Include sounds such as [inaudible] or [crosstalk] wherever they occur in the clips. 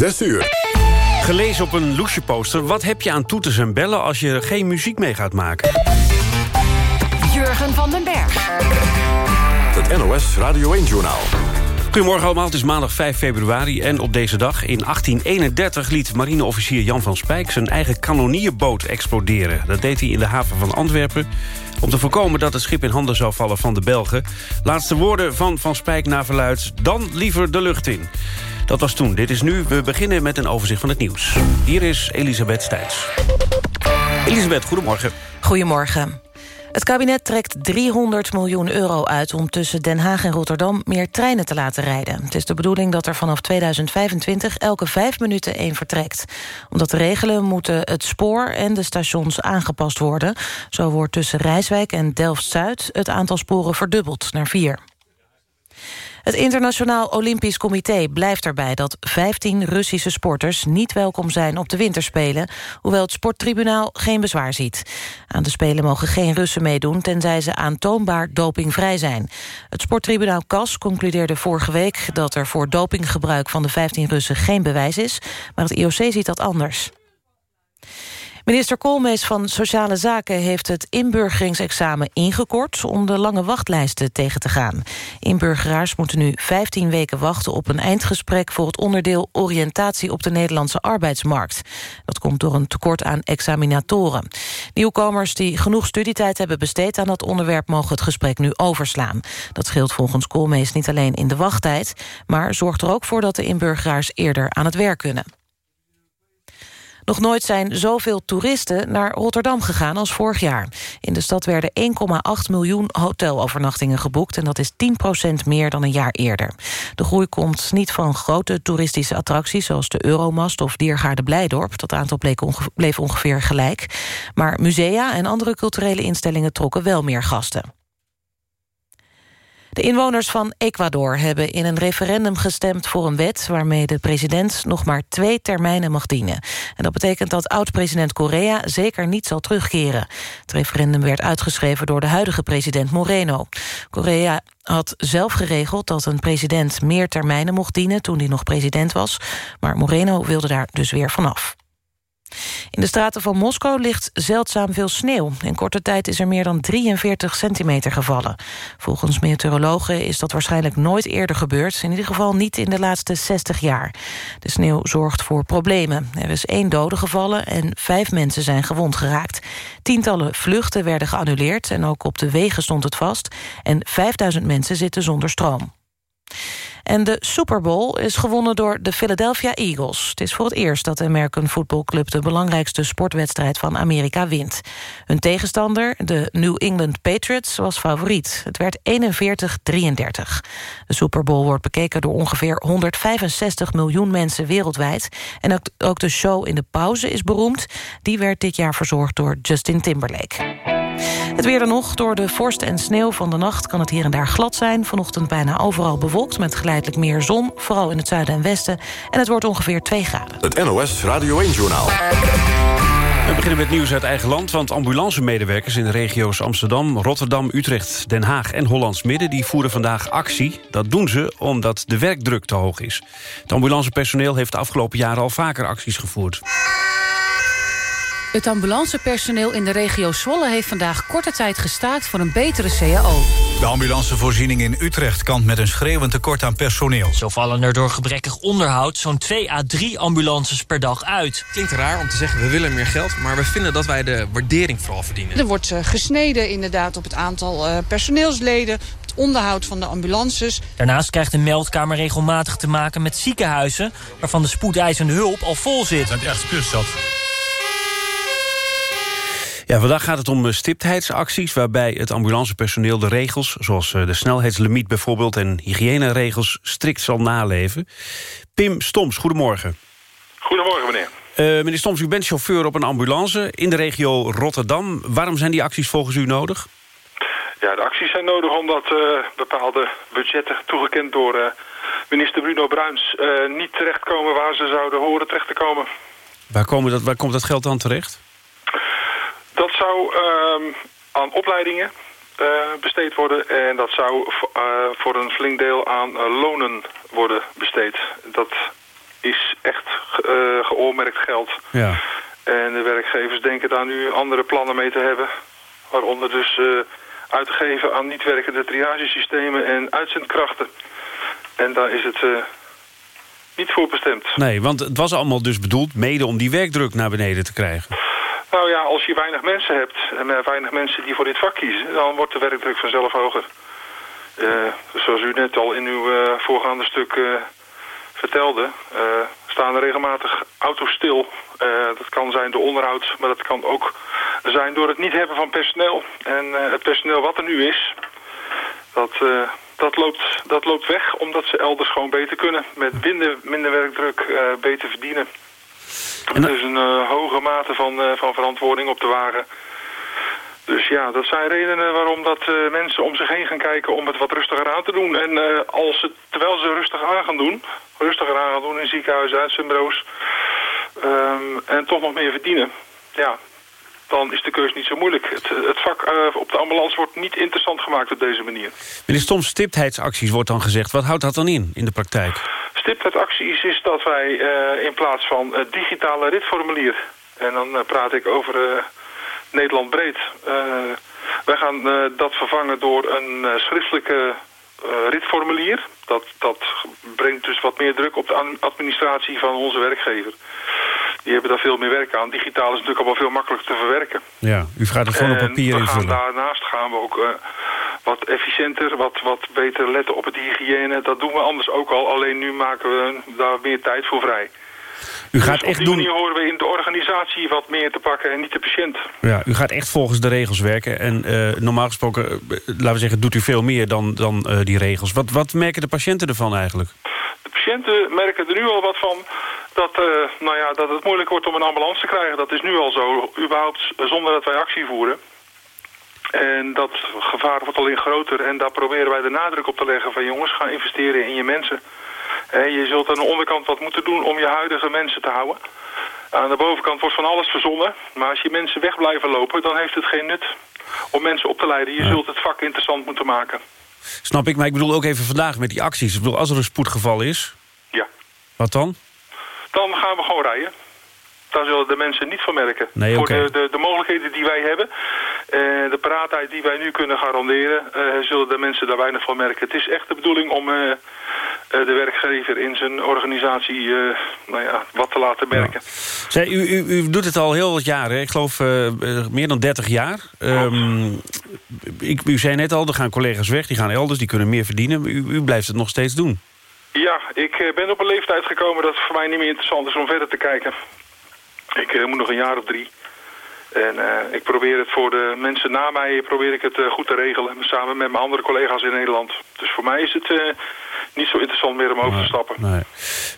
6 uur. Gelezen op een loesje poster. Wat heb je aan toeters en bellen als je geen muziek mee gaat maken? Jurgen van den Berg. Het NOS Radio 1-journaal. Goedemorgen allemaal, het is maandag 5 februari en op deze dag in 1831 liet marineofficier Jan van Spijk zijn eigen kanonierboot exploderen. Dat deed hij in de haven van Antwerpen om te voorkomen dat het schip in handen zou vallen van de Belgen. Laatste woorden van Van Spijk na verluid, dan liever de lucht in. Dat was toen, dit is nu. We beginnen met een overzicht van het nieuws. Hier is Elisabeth Stijns. Elisabeth, goedemorgen. Goedemorgen. Het kabinet trekt 300 miljoen euro uit om tussen Den Haag en Rotterdam meer treinen te laten rijden. Het is de bedoeling dat er vanaf 2025 elke vijf minuten één vertrekt. Om dat te regelen moeten het spoor en de stations aangepast worden. Zo wordt tussen Rijswijk en Delft-Zuid het aantal sporen verdubbeld naar vier. Het Internationaal Olympisch Comité blijft erbij dat 15 Russische sporters niet welkom zijn op de winterspelen, hoewel het sporttribunaal geen bezwaar ziet. Aan de Spelen mogen geen Russen meedoen, tenzij ze aantoonbaar dopingvrij zijn. Het sporttribunaal CAS concludeerde vorige week dat er voor dopinggebruik van de 15 Russen geen bewijs is, maar het IOC ziet dat anders. Minister Koolmees van Sociale Zaken heeft het inburgeringsexamen ingekort... om de lange wachtlijsten tegen te gaan. Inburgeraars moeten nu 15 weken wachten op een eindgesprek... voor het onderdeel oriëntatie op de Nederlandse arbeidsmarkt. Dat komt door een tekort aan examinatoren. Nieuwkomers die genoeg studietijd hebben besteed aan dat onderwerp... mogen het gesprek nu overslaan. Dat scheelt volgens Koolmees niet alleen in de wachttijd... maar zorgt er ook voor dat de inburgeraars eerder aan het werk kunnen. Nog nooit zijn zoveel toeristen naar Rotterdam gegaan als vorig jaar. In de stad werden 1,8 miljoen hotelovernachtingen geboekt... en dat is 10% meer dan een jaar eerder. De groei komt niet van grote toeristische attracties... zoals de Euromast of Diergaarde Blijdorp. Dat aantal bleef ongeveer gelijk. Maar musea en andere culturele instellingen trokken wel meer gasten. De inwoners van Ecuador hebben in een referendum gestemd voor een wet... waarmee de president nog maar twee termijnen mag dienen. En dat betekent dat oud-president Correa zeker niet zal terugkeren. Het referendum werd uitgeschreven door de huidige president Moreno. Correa had zelf geregeld dat een president meer termijnen mocht dienen... toen hij nog president was, maar Moreno wilde daar dus weer vanaf. In de straten van Moskou ligt zeldzaam veel sneeuw. In korte tijd is er meer dan 43 centimeter gevallen. Volgens meteorologen is dat waarschijnlijk nooit eerder gebeurd. In ieder geval niet in de laatste 60 jaar. De sneeuw zorgt voor problemen. Er is één dode gevallen en vijf mensen zijn gewond geraakt. Tientallen vluchten werden geannuleerd en ook op de wegen stond het vast. En 5000 mensen zitten zonder stroom. En de Super Bowl is gewonnen door de Philadelphia Eagles. Het is voor het eerst dat de American Football Club... de belangrijkste sportwedstrijd van Amerika wint. Hun tegenstander, de New England Patriots, was favoriet. Het werd 41-33. De Super Bowl wordt bekeken door ongeveer 165 miljoen mensen wereldwijd. En ook, de show in de pauze is beroemd. Die werd dit jaar verzorgd door Justin Timberlake. Het weer dan nog. Door de vorst en sneeuw van de nacht kan het hier en daar glad zijn. Vanochtend bijna overal bewolkt met geleidelijk meer zon. Vooral in het zuiden en westen. En het wordt ongeveer 2 graden. Het NOS Radio 1-journaal. We beginnen met nieuws uit eigen land, want ambulancemedewerkers in de regio's Amsterdam, Rotterdam, Utrecht, Den Haag en Hollands Midden die voeren vandaag actie. Dat doen ze omdat de werkdruk te hoog is. Het ambulancepersoneel heeft de afgelopen jaren al vaker acties gevoerd. Het ambulancepersoneel in de regio Zwolle heeft vandaag korte tijd gestaakt voor een betere CAO. De ambulancevoorziening in Utrecht kampt met een schreeuwend tekort aan personeel. Zo vallen er door gebrekkig onderhoud zo'n 2 à 3 ambulances per dag uit. Klinkt raar om te zeggen we willen meer geld, maar we vinden dat wij de waardering vooral verdienen. Er wordt uh, gesneden inderdaad op het aantal uh, personeelsleden, het onderhoud van de ambulances. Daarnaast krijgt de meldkamer regelmatig te maken met ziekenhuizen waarvan de spoedeisende hulp al vol zit. Dat is echt kuststad. Ja, vandaag gaat het om stiptheidsacties... waarbij het ambulancepersoneel de regels... zoals de snelheidslimiet bijvoorbeeld en hygiëneregels... strikt zal naleven. Pim Stoms, goedemorgen. Goedemorgen, meneer. Uh, meneer Stoms, u bent chauffeur op een ambulance in de regio Rotterdam. Waarom zijn die acties volgens u nodig? Ja, de acties zijn nodig omdat uh, bepaalde budgetten toegekend door uh, minister Bruno Bruins... niet terechtkomen waar ze zouden horen terecht te komen. Waar, komen dat, waar komt dat geld dan terecht? Dat zou uh, aan opleidingen uh, besteed worden en dat zou uh, voor een flink deel aan uh, lonen worden besteed. Dat is echt eh, geoormerkt geld. Ja. En de werkgevers denken daar nu andere plannen mee te hebben. Waaronder dus uh, uitgeven aan niet werkende triagesystemen en uitzendkrachten. En daar is het uh, niet voor bestemd. Nee, want het was allemaal dus bedoeld mede om die werkdruk naar beneden te krijgen. Nou ja, als je weinig mensen hebt en weinig mensen die voor dit vak kiezen... dan wordt de werkdruk vanzelf hoger. Uh, zoals u net al in uw uh, voorgaande stuk vertelde... staan er regelmatig auto's stil. dat kan zijn door onderhoud, maar dat kan ook zijn door het niet hebben van personeel. En het personeel wat er nu is, dat, dat, loopt, dat loopt weg... omdat ze elders gewoon beter kunnen. Met minder, minder werkdruk beter verdienen. Het is een uh, hoge mate van, uh, van verantwoording op te wagen. Dus ja, dat zijn redenen waarom dat mensen om zich heen gaan kijken om het wat rustiger aan te doen. En als het, terwijl ze rustig aan gaan doen, rustiger aan gaan doen in ziekenhuizen, uitzendbureaus, um, en toch nog meer verdienen, ja, dan is de keus niet zo moeilijk. Het, het vak op de ambulance wordt niet interessant gemaakt op deze manier. Meneer Stom, stiptheidsacties wordt dan gezegd. Wat houdt dat dan in, in de praktijk? Stiptheidsacties is dat wij uh, in plaats van het digitale ritformulier... en dan praat ik over Nederland breed... wij gaan dat vervangen door een schriftelijke ritformulier. Dat, dat brengt dus wat meer druk op de administratie van onze werkgever. Die hebben daar veel meer werk aan. Digitaal is natuurlijk allemaal veel makkelijker te verwerken. Ja, u gaat het gewoon op papier en invullen. daarnaast gaan we ook wat efficiënter, wat, wat beter letten op het hygiëne. Dat doen we anders ook al, alleen nu maken we daar meer tijd voor vrij. U gaat dus echt doen... horen we in de organisatie wat meer te pakken en niet de patiënt. Ja, u gaat echt volgens de regels werken. En uh, normaal gesproken, uh, laten we zeggen, doet u veel meer dan, dan uh, die regels. Wat, wat merken de patiënten ervan eigenlijk? De patiënten merken er nu al wat van dat, nou ja, dat het moeilijk wordt om een ambulance te krijgen. Dat is nu al zo, überhaupt zonder dat wij actie voeren. En dat gevaar wordt alleen groter. En daar proberen wij de nadruk op te leggen van jongens, ga investeren in je mensen. En je zult aan de onderkant wat moeten doen om je huidige mensen te houden. Aan de bovenkant wordt van alles verzonnen. Maar als je mensen weg blijven lopen, dan heeft het geen nut om mensen op te leiden. Je zult het vak interessant moeten maken. Snap ik, maar ik bedoel ook even vandaag met die acties. Ik bedoel, als er een spoedgeval is... Ja. Wat dan? Dan gaan we gewoon rijden. Daar zullen de mensen niet van merken. Nee, Voor de, de, de, mogelijkheden die wij hebben, uh, de paraatheid die wij nu kunnen garanderen, uh, zullen de mensen daar weinig van merken. Het is echt de bedoeling om uh, de werkgever in zijn organisatie nou ja, wat te laten merken. Ja. Zij, u, u, u, doet het al heel wat jaren, ik geloof meer dan 30 jaar. Um, ik, u zei net al, er gaan collega's weg, die gaan elders, die kunnen meer verdienen. U, u blijft het nog steeds doen. Ja, ik ben op een leeftijd gekomen dat het voor mij niet meer interessant is om verder te kijken. Ik uh, moet nog een jaar of drie. En uh, ik probeer het voor de mensen na mij probeer ik het uh, goed te regelen. Samen met mijn andere collega's in Nederland. Dus voor mij is het niet zo interessant meer om over te stappen. Nee.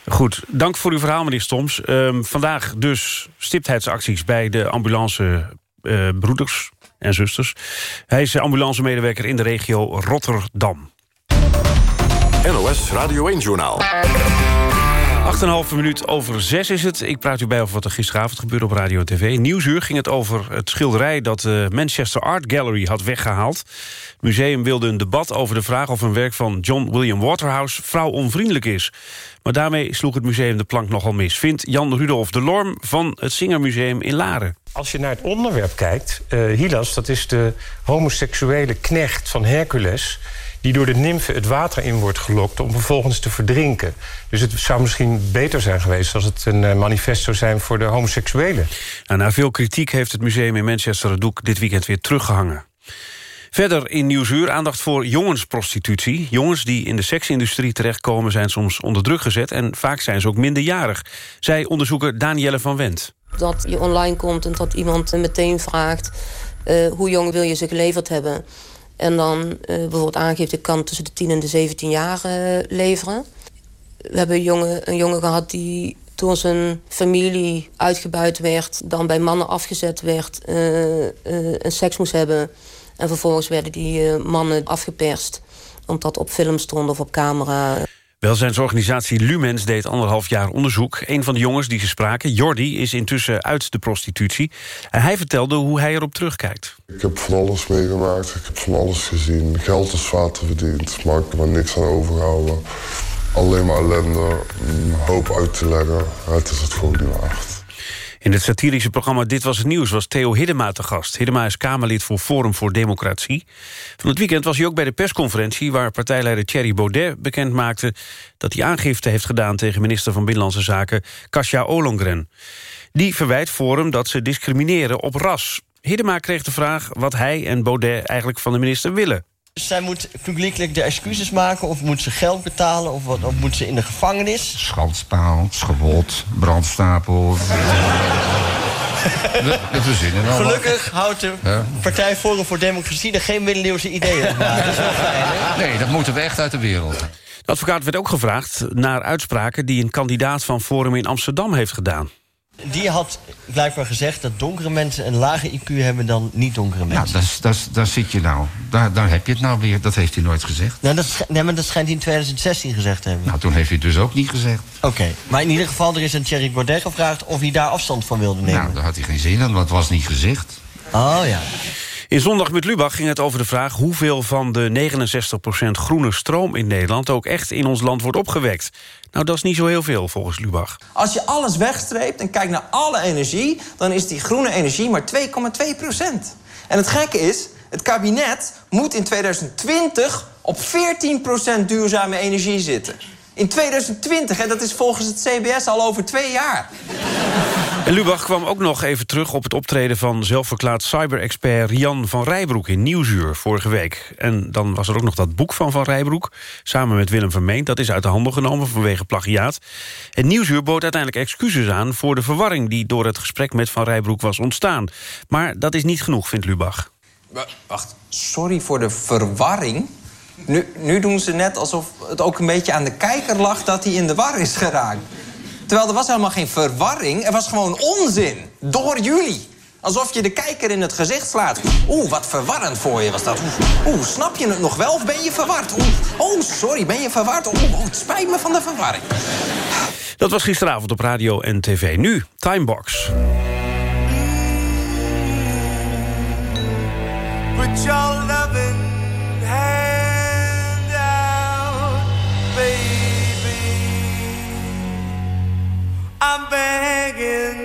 Goed, dank voor uw verhaal meneer Stoms. Um, vandaag dus stiptheidsacties bij de ambulance broeders en zusters. Hij is ambulancemedewerker in de regio Rotterdam. NOS Radio 1-journaal. 8,5 minuut over 6 is het. Ik praat u bij over wat er gisteravond gebeurde op radio tv. Nieuwsuur ging het over het schilderij dat de Manchester Art Gallery had weggehaald. Het museum wilde een debat over de vraag of een werk van John William Waterhouse vrouwonvriendelijk is. Maar daarmee sloeg het museum de plank nogal mis, vindt Jan Rudolf de Lorm van het Singermuseum in Laren. Als je naar het onderwerp kijkt, uh, Hylas, dat is de homoseksuele knecht van Hercules die door de nymfe het water in wordt gelokt om vervolgens te verdrinken. Dus het zou misschien beter zijn geweest als het een manifest zou zijn voor de homoseksuelen. Nou, na veel kritiek heeft het museum in Manchester het doek dit weekend weer teruggehangen. Verder in Nieuwsuur aandacht voor jongensprostitutie. Jongens die in de seksindustrie terechtkomen zijn soms onder druk gezet... en vaak zijn ze ook minderjarig. Zij onderzoeker Danielle van Wendt. Dat je online komt en dat iemand meteen vraagt... Uh, hoe jong wil je ze geleverd hebben... En dan uh, bijvoorbeeld aangeeft, ik kan tussen de 10 en de 17 jaar uh, leveren. We hebben een jongen, een jongen gehad die door zijn familie uitgebuit werd... dan bij mannen afgezet werd, uh, een seks moest hebben... en vervolgens werden die mannen afgeperst... omdat op film stond of op camera... Welzijnsorganisatie Lumens deed anderhalf jaar onderzoek. Een van de jongens die ze spraken, Jordi, is intussen uit de prostitutie. En hij vertelde hoe hij erop terugkijkt. Ik heb van alles meegemaakt, ik heb van alles gezien. Geld is vaten verdiend, maar ik heb er niks aan overgehouden. alleen maar ellende, hoop uit te leggen. Het is het gewoon niet waard. In het satirische programma Dit Was Het Nieuws was Theo Hiddema te gast. Hiddema is Kamerlid voor Forum voor Democratie. Van het weekend was hij ook bij de persconferentie... waar partijleider Thierry Baudet bekend maakte... dat hij aangifte heeft gedaan tegen minister van Binnenlandse Zaken... Kasia Olongren. Die verwijt Forum dat ze discrimineren op ras. Hiddema kreeg de vraag wat hij en Baudet eigenlijk van de minister willen. Zij moet publiekelijk de excuses maken... of moet ze geld betalen, of, wat, of moet ze in de gevangenis? Schandpaal, schawot, brandstapel. [laughs] we, we verzinnen al Gelukkig houdt de Ja. Partij Forum voor Democratie... er geen middeleeuwse ideeën. Dat is wel fijn? Nee, dat moeten we echt uit de wereld. De advocaat werd ook gevraagd naar uitspraken... die een kandidaat van Forum in Amsterdam heeft gedaan. Die had blijkbaar gezegd dat donkere mensen een lager IQ hebben dan niet-donkere mensen. daar, daar, daar zit je nou. Daar, daar heb je het nou weer. Dat heeft hij nooit gezegd. Nou, dat, nee, maar dat schijnt hij in 2016 gezegd te hebben. Nou, toen heeft hij het dus ook niet gezegd. Oké, maar in ieder geval, er is aan Thierry Baudet gevraagd... of hij daar afstand van wilde nemen. Nou, daar had hij geen zin in, want het was niet gezegd. Oh ja. In Zondag met Lubach ging het over de vraag... hoeveel van de 69% groene stroom in Nederland... ook echt in ons land wordt opgewekt. Nou, dat is niet zo heel veel volgens Lubach. Als je alles wegstreept en kijkt naar alle energie... dan is die groene energie maar 2,2 procent. En het gekke is, het kabinet moet in 2020 op 14 procent duurzame energie zitten. In 2020, en dat is volgens het CBS al over twee jaar. Lubach kwam ook nog even terug op het optreden van zelfverklaard cyber-expert Rian van Rijbroek in Nieuwsuur vorige week. En dan was er ook nog dat boek van Van Rijbroek, samen met Willem Vermeend. Dat is uit de handel genomen vanwege plagiaat. En Nieuwsuur bood uiteindelijk excuses aan voor de verwarring die door het gesprek met Van Rijbroek was ontstaan. Maar dat is niet genoeg, vindt Lubach. Wa- Wacht, sorry voor de verwarring. Nu, nu doen ze net alsof het ook een beetje aan de kijker lag dat hij in de war is geraakt. Terwijl er was helemaal geen verwarring, er was gewoon onzin. Door jullie. Alsof je de kijker in het gezicht slaat. Oeh, wat verwarrend voor je was dat. Oeh, oeh, snap je het nog wel of ben je verward? Oeh, oh, sorry, ben je verward? Oeh, oh, het spijt me van de verwarring. Dat was gisteravond op radio en tv. Nu, Timebox. Put your loving I'm begging.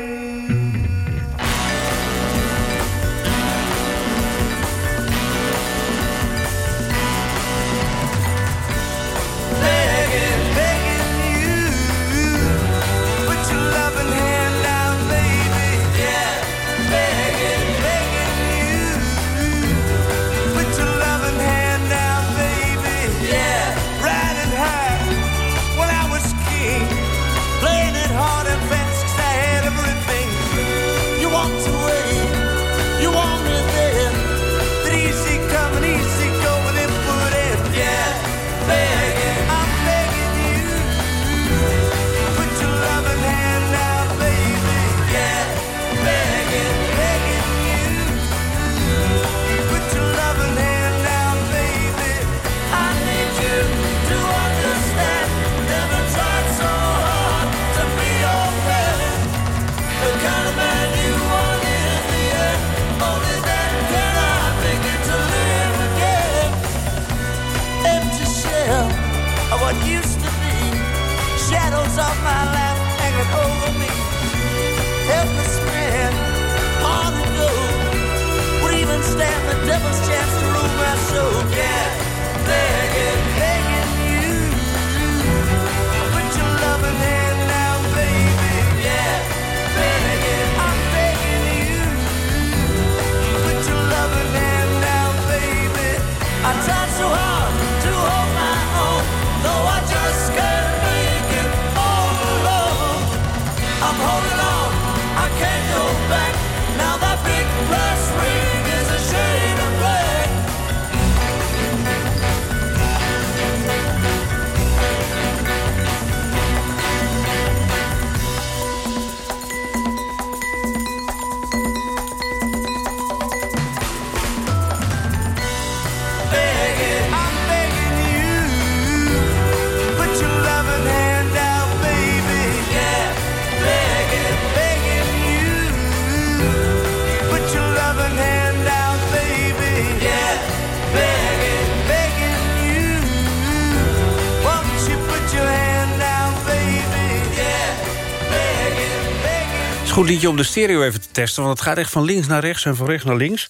Goed liedje om de stereo even te testen, want het gaat echt van links naar rechts en van rechts naar links.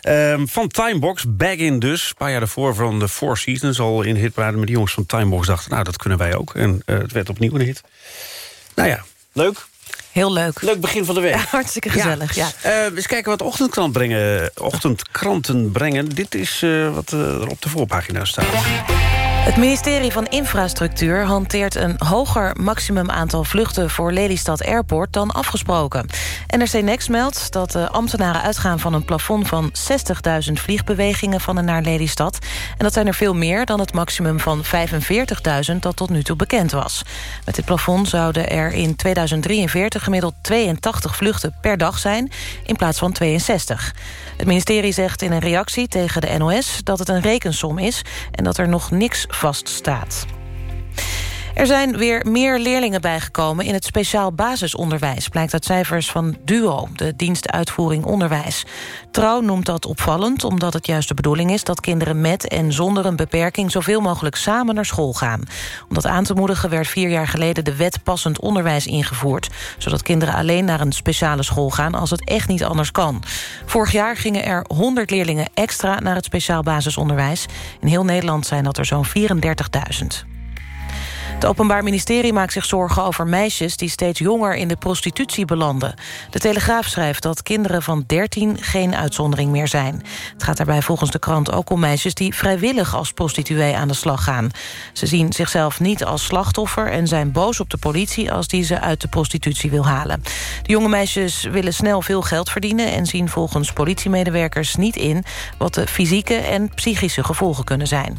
Ehm, van Timebox, Back In dus. Een paar jaar daarvoor van de Four Seasons al in hitparade. Maar die jongens van Timebox dachten, nou dat kunnen wij ook. En eh, het werd opnieuw een hit. Nou ja, leuk. Heel leuk. Leuk begin van de week. Ja, hartstikke gezellig, ja. Eh, eens kijken wat ochtendkrant brengen, ochtendkranten brengen. Dit is eh, wat eh, er op de voorpagina staat. Het ministerie van Infrastructuur hanteert een hoger maximum aantal vluchten voor Lelystad Airport dan afgesproken. NRC Next meldt dat de ambtenaren uitgaan van een plafond van 60.000 vliegbewegingen van en naar Lelystad. En dat zijn er veel meer dan het maximum van 45.000 dat tot nu toe bekend was. Met dit plafond zouden er in 2043 gemiddeld 82 vluchten per dag zijn in plaats van 62. Het ministerie zegt in een reactie tegen de NOS dat het een rekensom is en dat er nog niks vaststaat. Er zijn weer meer leerlingen bijgekomen in het speciaal basisonderwijs... blijkt uit cijfers van DUO, de dienst uitvoering onderwijs. Trouw noemt dat opvallend, omdat het juist de bedoeling is... dat kinderen met en zonder een beperking zoveel mogelijk samen naar school gaan. Om dat aan te moedigen werd vier jaar geleden de wet passend onderwijs ingevoerd... zodat kinderen alleen naar een speciale school gaan als het echt niet anders kan. Vorig jaar gingen er 100 leerlingen extra naar het speciaal basisonderwijs. In heel Nederland zijn dat er zo'n 34.000. Het Openbaar Ministerie maakt zich zorgen over meisjes... die steeds jonger in de prostitutie belanden. De Telegraaf schrijft dat kinderen van 13 geen uitzondering meer zijn. Het gaat daarbij volgens de krant ook om meisjes... die vrijwillig als prostituee aan de slag gaan. Ze zien zichzelf niet als slachtoffer... en zijn boos op de politie als die ze uit de prostitutie wil halen. De jonge meisjes willen snel veel geld verdienen... en zien volgens politiemedewerkers niet in... wat de fysieke en psychische gevolgen kunnen zijn.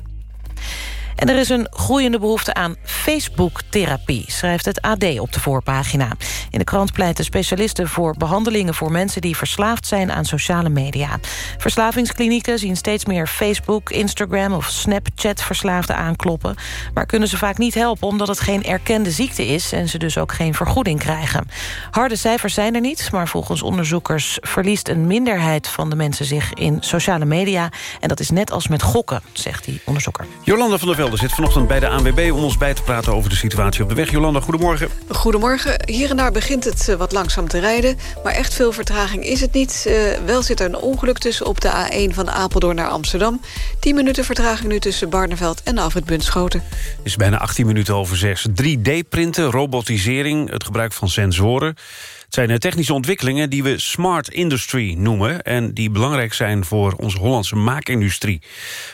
En er is een groeiende behoefte aan Facebook-therapie... schrijft het AD op de voorpagina. In de krant pleiten specialisten voor behandelingen voor mensen... die verslaafd zijn aan sociale media. Verslavingsklinieken zien steeds meer Facebook, Instagram... of Snapchat-verslaafden aankloppen. Maar kunnen ze vaak niet helpen omdat het geen erkende ziekte is... en ze dus ook geen vergoeding krijgen. Harde cijfers zijn er niet, maar volgens onderzoekers... verliest een minderheid van de mensen zich in sociale media... en dat is net als met gokken, zegt die onderzoeker. Jolanda van der Velde zit vanochtend bij de ANWB... om ons bij te praten over de situatie op de weg. Jolanda, goedemorgen. Goedemorgen. Hier en daar begint het eh, wat langzaam te rijden. Maar echt veel vertraging is het niet. Uh, wel zit er een ongeluk tussen op de A1 van Apeldoorn naar Amsterdam. 10 minuten vertraging nu tussen Barneveld en Afrit Bunschoten. Het is bijna 18 minuten over 6. 3D-printen, robotisering, het gebruik van sensoren... Het zijn technische ontwikkelingen die we smart industry noemen... en die belangrijk zijn voor onze Hollandse maakindustrie.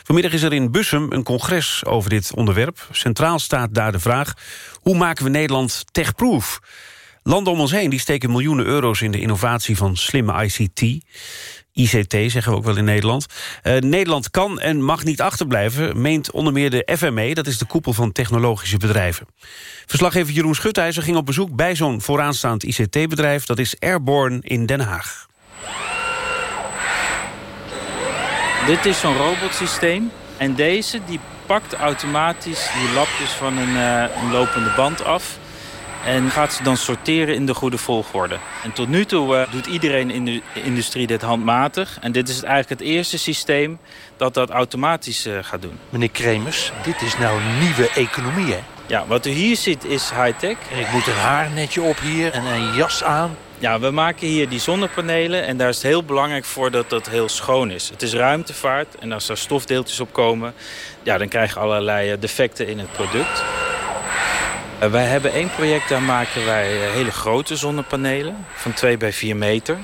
Vanmiddag is er in Bussum een congres over dit onderwerp. Centraal staat daar de vraag... hoe maken we Nederland techproof? Landen om ons heen die steken miljoenen euro's in de innovatie van slimme ICT... ICT zeggen we ook wel in Nederland. Uh, Nederland kan en mag niet achterblijven, meent onder meer de FME... dat is de koepel van technologische bedrijven. Verslaggever Jeroen Schutijzer ging op bezoek bij zo'n vooraanstaand ICT-bedrijf... dat is Airborne in Den Haag. Dit is zo'n robotsysteem en deze die pakt automatisch die lapjes van een, uh, een lopende band af... En gaat ze dan sorteren in de goede volgorde. En tot nu toe uh, doet iedereen in de industrie dit handmatig. En dit is eigenlijk het eerste systeem dat dat automatisch uh, gaat doen. Meneer Kremers, dit is nou nieuwe economie, hè? Ja, wat u hier ziet is high-tech. En ik moet een haarnetje op hier en een jas aan. Ja, we maken hier die zonnepanelen en daar is het heel belangrijk voor dat dat heel schoon is. Het is ruimtevaart en als er stofdeeltjes op komen, ja, dan krijg je allerlei defecten in het product. Uh, wij hebben één project, daar maken wij uh, hele grote zonnepanelen van 2 bij 4 meter.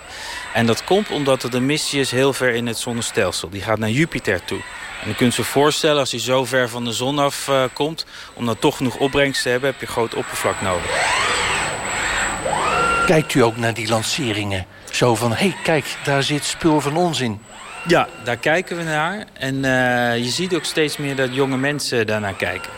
En dat komt omdat het een missie is heel ver in het zonnestelsel. Die gaat naar Jupiter toe. En je kunt je voorstellen, als hij zo ver van de zon af uh, komt... om dan toch genoeg opbrengst te hebben, heb je groot oppervlak nodig. Kijkt u ook naar die lanceringen? Zo van, hé, hey, kijk, daar zit spul van ons in. Ja, daar kijken we naar. En je ziet ook steeds meer dat jonge mensen daarnaar kijken.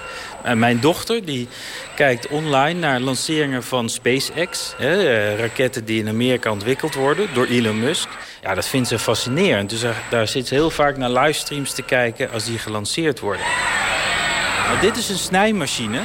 Uh, mijn dochter die kijkt online naar lanceringen van SpaceX. Hè, uh, raketten die in Amerika ontwikkeld worden door Elon Musk. Ja, dat vindt ze fascinerend. Dus daar, zit ze heel vaak naar livestreams te kijken als die gelanceerd worden. Dit is een snijmachine.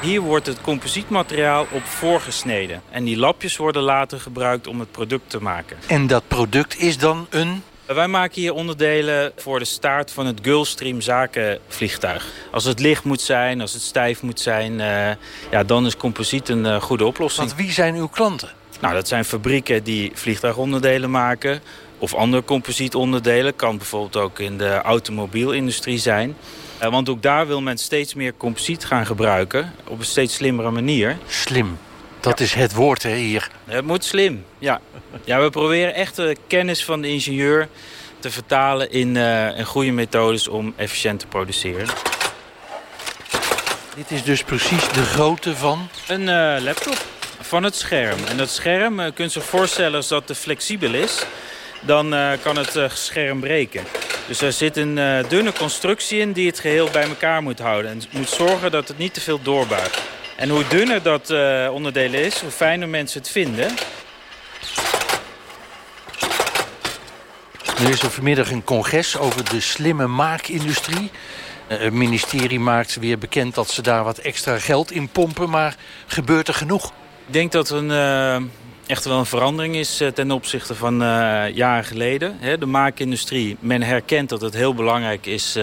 Hier wordt het composietmateriaal op voorgesneden. En die lapjes worden later gebruikt om het product te maken. En dat product is dan een wij maken hier onderdelen voor de staart van het Gulfstream zakenvliegtuig. Als het licht moet zijn, als het stijf moet zijn, uh, ja, dan is composiet een uh, goede oplossing. Want wie zijn uw klanten? Nou, dat zijn fabrieken die vliegtuigonderdelen maken of andere composietonderdelen. Kan bijvoorbeeld ook in de automobielindustrie zijn. Eh, want ook daar wil men steeds meer composiet gaan gebruiken op een steeds slimmere manier. Slim. Dat is het woord hè, hier. Het moet slim, ja. Ja. We proberen echt de kennis van de ingenieur te vertalen in, uh, in goede methodes om efficiënt te produceren. Dit is dus precies de grootte van? Een uh, laptop van het scherm. En dat scherm, uh, kunt zich voorstellen als dat te flexibel is... dan uh, kan het scherm breken. Dus er zit een dunne constructie in die het geheel bij elkaar moet houden. En moet zorgen dat het niet te veel doorbuigt. En hoe dunner dat onderdeel is, hoe fijner mensen het vinden. Er is er vanmiddag een congres over de slimme maakindustrie. Het ministerie maakt weer bekend dat ze daar wat extra geld in pompen. Maar gebeurt er genoeg? Ik denk dat er een, uh, echt wel een verandering is uh, ten opzichte van uh, jaren geleden. He, de maakindustrie, men herkent dat het heel belangrijk is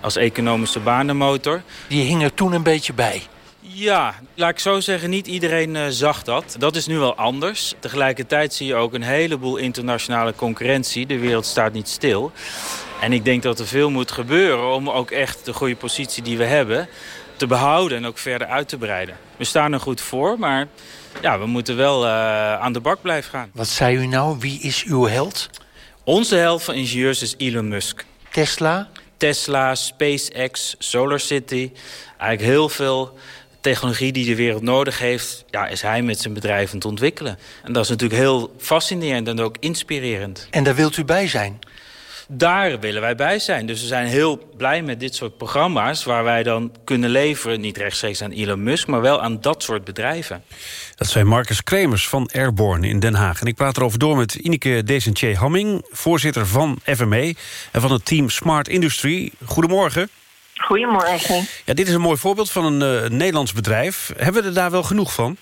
als economische banenmotor. Die hing er toen een beetje bij. Ja, laat ik zo zeggen, niet iedereen uh, zag dat. Dat is nu wel anders. Tegelijkertijd zie je ook een heleboel internationale concurrentie. De wereld staat niet stil. En ik denk dat er veel moet gebeuren om ook echt de goede positie die we hebben... te behouden en ook verder uit te breiden. We staan er goed voor, maar ja, we moeten wel uh, aan de bak blijven gaan. Wat zei u nou? Wie is uw held? Onze held van ingenieurs is Elon Musk. Tesla? Tesla, SpaceX, SolarCity. Eigenlijk heel veel technologie die de wereld nodig heeft... Ja, is hij met zijn bedrijf aan het ontwikkelen. En dat is natuurlijk heel fascinerend en ook inspirerend. En daar wilt u bij zijn? Daar willen wij bij zijn. Dus we zijn heel blij met dit soort programma's... waar wij dan kunnen leveren, niet rechtstreeks aan Elon Musk... maar wel aan dat soort bedrijven. Dat zijn Marcus Kremers van Airborne in Den Haag. En ik praat erover door met Ineke Desentier Hamming... voorzitter van FME en van het team Smart Industry. Goedemorgen. Goedemorgen. Ja, dit is een mooi voorbeeld van een uh, Nederlands bedrijf. Hebben we er daar wel genoeg van?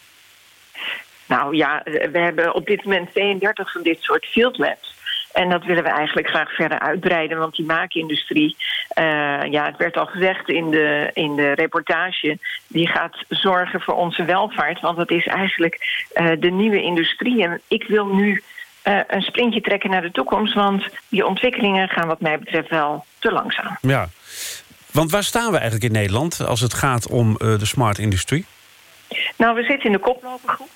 Nou ja, we hebben op dit moment 32 van dit soort field labs. En dat willen we eigenlijk graag verder uitbreiden. Want die maakindustrie, uh, ja, het werd al gezegd in de, in de reportage... die gaat zorgen voor onze welvaart. Want dat is eigenlijk uh, de nieuwe industrie. En ik wil nu uh, een sprintje trekken naar de toekomst. Want die ontwikkelingen gaan wat mij betreft wel te langzaam. Ja, want waar staan we eigenlijk in Nederland als het gaat om uh, de smart industrie? Nou, we zitten in de koplopergroep.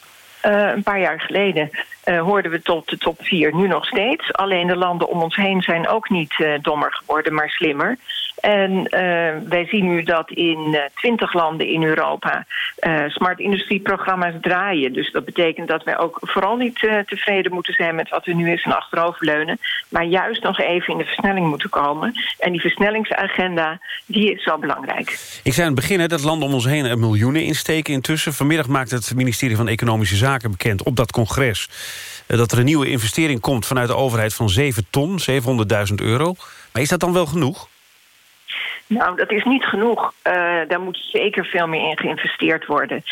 Uh, een paar jaar geleden uh, hoorden we tot de top 4, nu nog steeds. Alleen de landen om ons heen zijn ook niet dommer geworden, maar slimmer. En uh, wij zien nu dat in twintig landen in Europa smart industrieprogramma's draaien. Dus dat betekent dat wij ook vooral niet tevreden moeten zijn met wat we nu eens en achteroverleunen. Maar juist nog even in de versnelling moeten komen. En die versnellingsagenda, die is zo belangrijk. Ik zei aan het begin dat landen om ons heen er miljoenen insteken intussen. Vanmiddag maakt het ministerie van Economische Zaken bekend op dat congres dat er een nieuwe investering komt vanuit de overheid van 7 ton, 700.000 euro. Maar is dat dan wel genoeg? Nou, dat is niet genoeg. Uh, daar moet zeker veel meer in geïnvesteerd worden.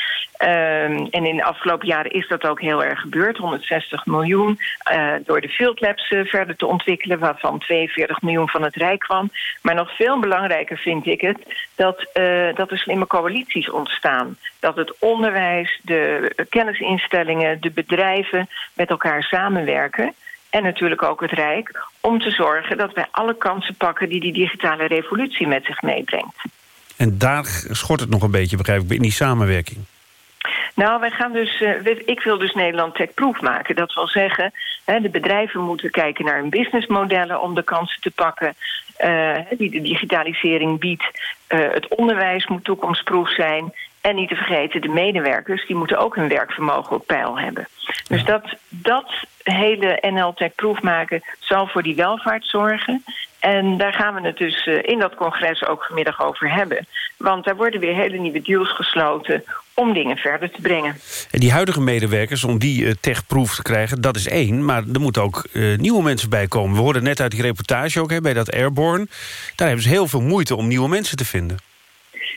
Uh, en in de afgelopen jaren is dat ook heel erg gebeurd. 160 miljoen uh, door de field labs verder te ontwikkelen... waarvan 42 miljoen van het Rijk kwam. Maar nog veel belangrijker vind ik het... dat, dat er slimme coalities ontstaan. Dat het onderwijs, de kennisinstellingen, de bedrijven... met elkaar samenwerken en natuurlijk ook het Rijk... om te zorgen dat wij alle kansen pakken die die digitale revolutie met zich meebrengt. En daar schort het nog een beetje, begrijp ik, in die samenwerking. Nou, wij gaan dus, uh, ik wil dus Nederland tech-proof maken. Dat wil zeggen, hè, de bedrijven moeten kijken naar hun businessmodellen... om de kansen te pakken uh, die de digitalisering biedt. Uh, het onderwijs moet toekomstproof zijn... En niet te vergeten, de medewerkers die moeten ook hun werkvermogen op peil hebben. Dus dat, dat hele NL-tech-proof maken zal voor die welvaart zorgen. En daar gaan we het dus in dat congres ook vanmiddag over hebben. Want daar worden weer hele nieuwe deals gesloten om dingen verder te brengen. En die huidige medewerkers, om die uh, tech-proof te krijgen, dat is één. Maar er moeten ook uh, nieuwe mensen bij komen. We hoorden net uit die reportage ook hè, bij dat Airborne. Daar hebben ze heel veel moeite om nieuwe mensen te vinden.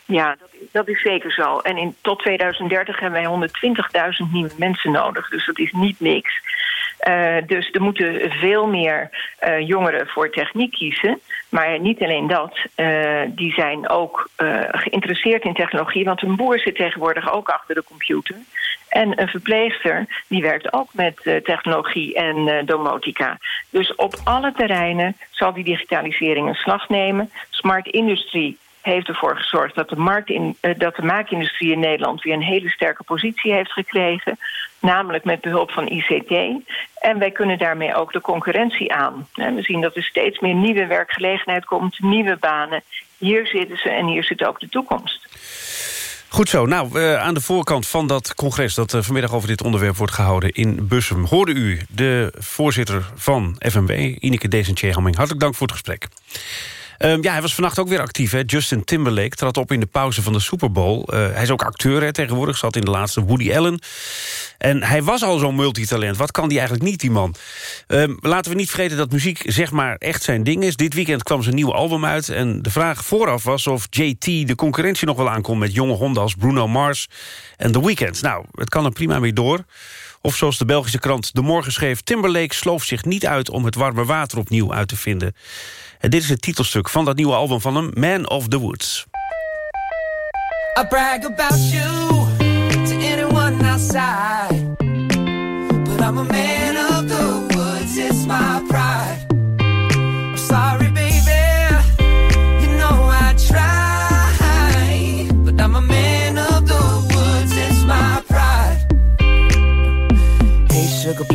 Ja, dat, is zeker zo. En in, tot 2030 hebben wij 120.000 nieuwe mensen nodig. Dus dat is niet niks. Uh, dus er moeten veel meer uh, jongeren voor techniek kiezen. Maar niet alleen dat, eh, die zijn ook eh, geïnteresseerd in technologie. Want een boer zit tegenwoordig ook achter de computer. En een verpleegster die werkt ook met eh, technologie en eh, domotica. Dus op alle terreinen zal die digitalisering een slag nemen. Smart Industry heeft ervoor gezorgd dat de, markt in, eh, dat de maakindustrie in Nederland weer een hele sterke positie heeft gekregen. Namelijk met behulp van ICT. En wij kunnen daarmee ook de concurrentie aan. We zien dat er steeds meer nieuwe werkgelegenheid komt, nieuwe banen. Hier zitten ze en hier zit ook de toekomst. Goed zo. Nou, eh, aan de voorkant van dat congres... dat eh, vanmiddag over dit onderwerp wordt gehouden in Bussum... hoorde u de voorzitter van FNW, Ineke Desentje-Hamming. Hartelijk dank voor het gesprek. Ehm, ja, hij was vannacht ook weer actief. Hè. Justin Timberlake trad op in de pauze van de Super Bowl. Eh, hij is ook acteur hè, tegenwoordig, zat in de laatste Woody Allen. En hij was al zo'n multitalent. Wat kan die eigenlijk niet, die man? Ehm, laten we niet vergeten dat muziek zeg maar echt zijn ding is. Dit weekend kwam zijn nieuwe album uit. En de vraag vooraf was of JT de concurrentie nog wel aankomt... met jonge honden als Bruno Mars en The Weeknd. Nou, het kan er prima mee door. Of zoals de Belgische krant De Morgen schreef... Timberlake sloof zich niet uit om het warme water opnieuw uit te vinden. En dit is het titelstuk van dat nieuwe album van hem, Man of the Woods. I brag about you to anyone outside. But I'm a man of the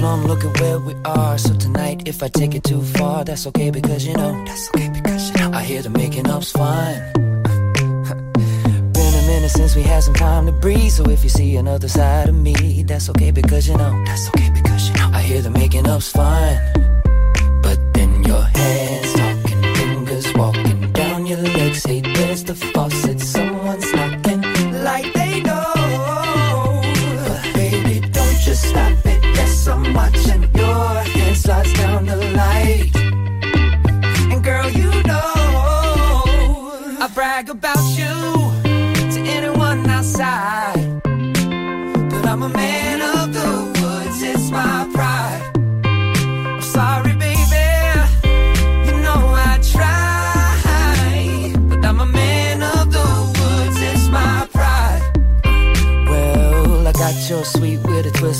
Plum, look at where we are. So tonight, if I take it too far, that's okay because you know. That's okay because you know. I hear the making up's fine. Been a minute since we had some time to breathe. So if you see another side of me, that's okay because you know. That's okay because you know. I hear the making up's fine. But then your hands talking, fingers walking down your legs. Hey, there's the faucet,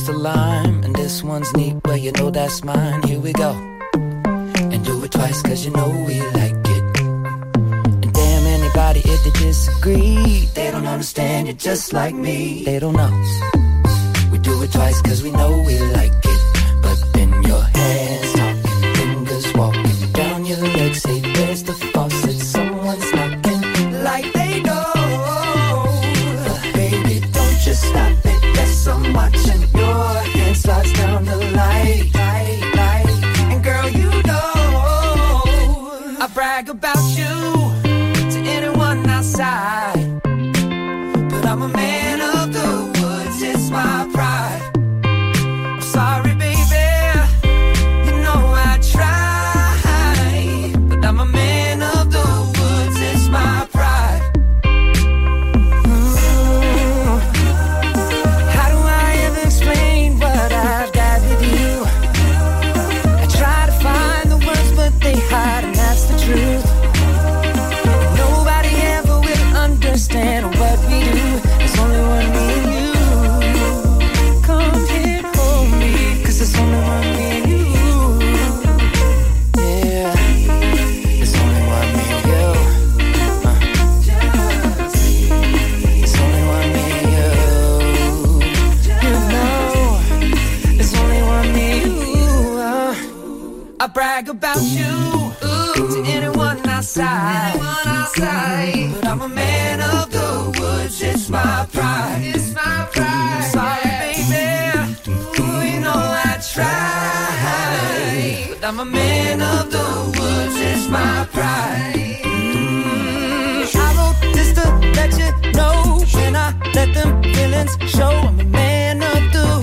a lime. And this one's neat, but you know that's mine. Here we go. And do it twice, cause you know we like it. And damn anybody if they disagree. They don't understand you just like me. They don't know. We do it twice, cause we know we like it. But I'm I'm a man of the woods. It's my pride. It's my pride. Sorry, baby. Ooh, you know I try. But I'm a man of the woods. It's my pride. Mm, I wrote this to let you know when I let them feelings show. I'm a man of the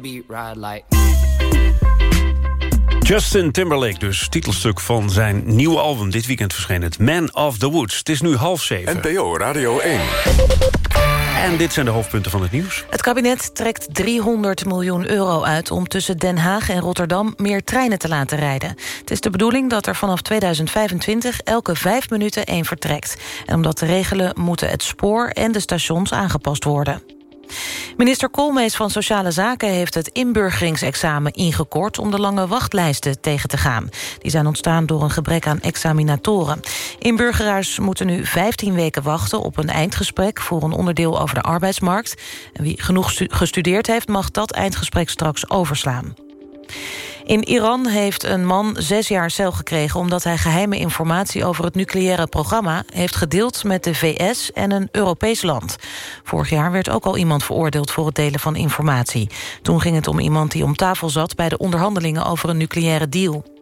beat ride like. Justin Timberlake dus, titelstuk van zijn nieuwe album. Dit weekend verscheen het Man of the Woods. Het is nu half zeven. NPO Radio 1. En dit zijn de hoofdpunten van het nieuws. Het kabinet trekt 300 miljoen euro uit... om tussen Den Haag en Rotterdam meer treinen te laten rijden. Het is de bedoeling dat er vanaf 2025 elke vijf minuten één vertrekt. En om dat te regelen moeten het spoor en de stations aangepast worden. Minister Koolmees van Sociale Zaken heeft het inburgeringsexamen ingekort... om de lange wachtlijsten tegen te gaan. Die zijn ontstaan door een gebrek aan examinatoren. Inburgeraars moeten nu 15 weken wachten op een eindgesprek... voor een onderdeel over de arbeidsmarkt. En wie genoeg gestudeerd heeft, mag dat eindgesprek straks overslaan. In Iran heeft een man zes jaar cel gekregen... omdat hij geheime informatie over het nucleaire programma... heeft gedeeld met de VS en een Europees land. Vorig jaar werd ook al iemand veroordeeld voor het delen van informatie. Toen ging het om iemand die om tafel zat... bij de onderhandelingen over een nucleaire deal.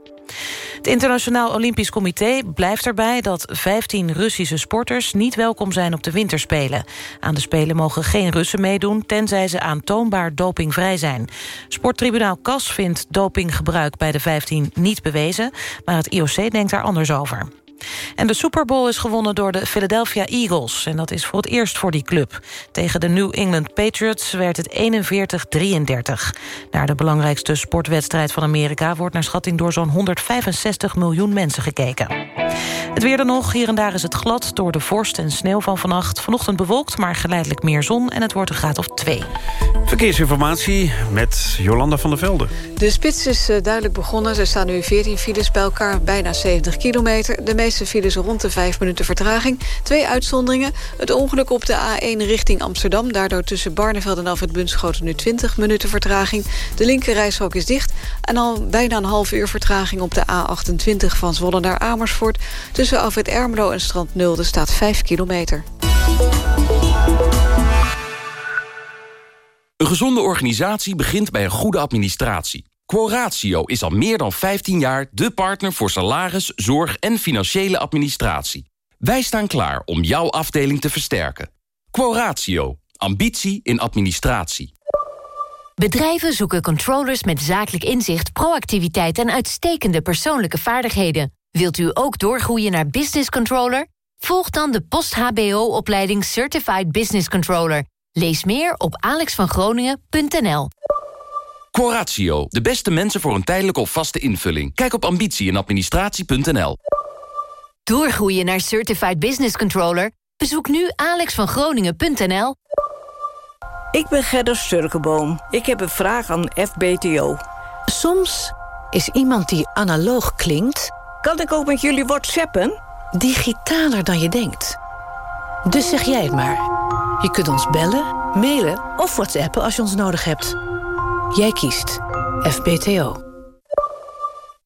Het Internationaal Olympisch Comité blijft erbij dat 15 Russische sporters niet welkom zijn op de winterspelen. Aan de Spelen mogen geen Russen meedoen, tenzij ze aantoonbaar dopingvrij zijn. Sporttribunaal CAS vindt dopinggebruik bij de 15 niet bewezen, maar het IOC denkt daar anders over. En de Super Bowl is gewonnen door de Philadelphia Eagles. En dat is voor het eerst voor die club. Tegen de New England Patriots werd het 41-33. Naar de belangrijkste sportwedstrijd van Amerika... wordt naar schatting door zo'n 165 miljoen mensen gekeken. Het weer dan nog. Hier en daar is het glad door de vorst en sneeuw van vannacht. Vanochtend bewolkt, maar geleidelijk meer zon... en het wordt een graad of 2. Verkeersinformatie met Jolanda van der Velde. De spits is eh, duidelijk begonnen. Er staan nu 14 files bij elkaar, bijna 70 kilometer. De meeste files rond de 5 minuten vertraging. Twee uitzonderingen. Het ongeluk op de A1 richting Amsterdam. Daardoor tussen Barneveld en Alfred Bunschoten nu 20 minuten vertraging. De linkerrijstrook is dicht. En al bijna een half uur vertraging op de A28 van Zwolle naar Amersfoort. Tussen Alfred Ermelo en Strand Nulde staat 5 kilometer. Een gezonde organisatie begint bij een goede administratie. Quoratio is al meer dan 15 jaar de partner voor salaris, zorg en financiële administratie. Wij staan klaar om jouw afdeling te versterken. Quoratio. Ambitie in administratie. Bedrijven zoeken controllers met zakelijk inzicht, proactiviteit en uitstekende persoonlijke vaardigheden. Wilt u ook doorgroeien naar business controller? Volg dan de post-HBO-opleiding Certified Business Controller. Lees meer op alexvangroningen.nl. Quoratio, de beste mensen voor een tijdelijke of vaste invulling. Kijk op ambitie en administratie.nl. Doorgroeien naar Certified Business Controller? Bezoek nu alexvangroningen.nl. Ik ben Gerda Sturkenboom. Ik heb een vraag aan FBTO. Soms is iemand die analoog klinkt... Kan ik ook met jullie whatsappen? Digitaler dan je denkt. Dus zeg jij het maar. Je kunt ons bellen, mailen of whatsappen als je ons nodig hebt. Jij kiest FBTO.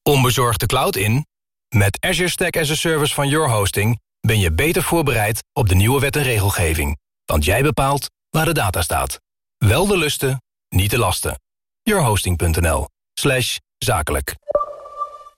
Onbezorgd de cloud in? Met Azure Stack as a Service van Your Hosting... ben je beter voorbereid op de nieuwe wet en regelgeving. Want jij bepaalt waar de data staat. Wel de lusten, niet de lasten. yourhosting.nl zakelijk.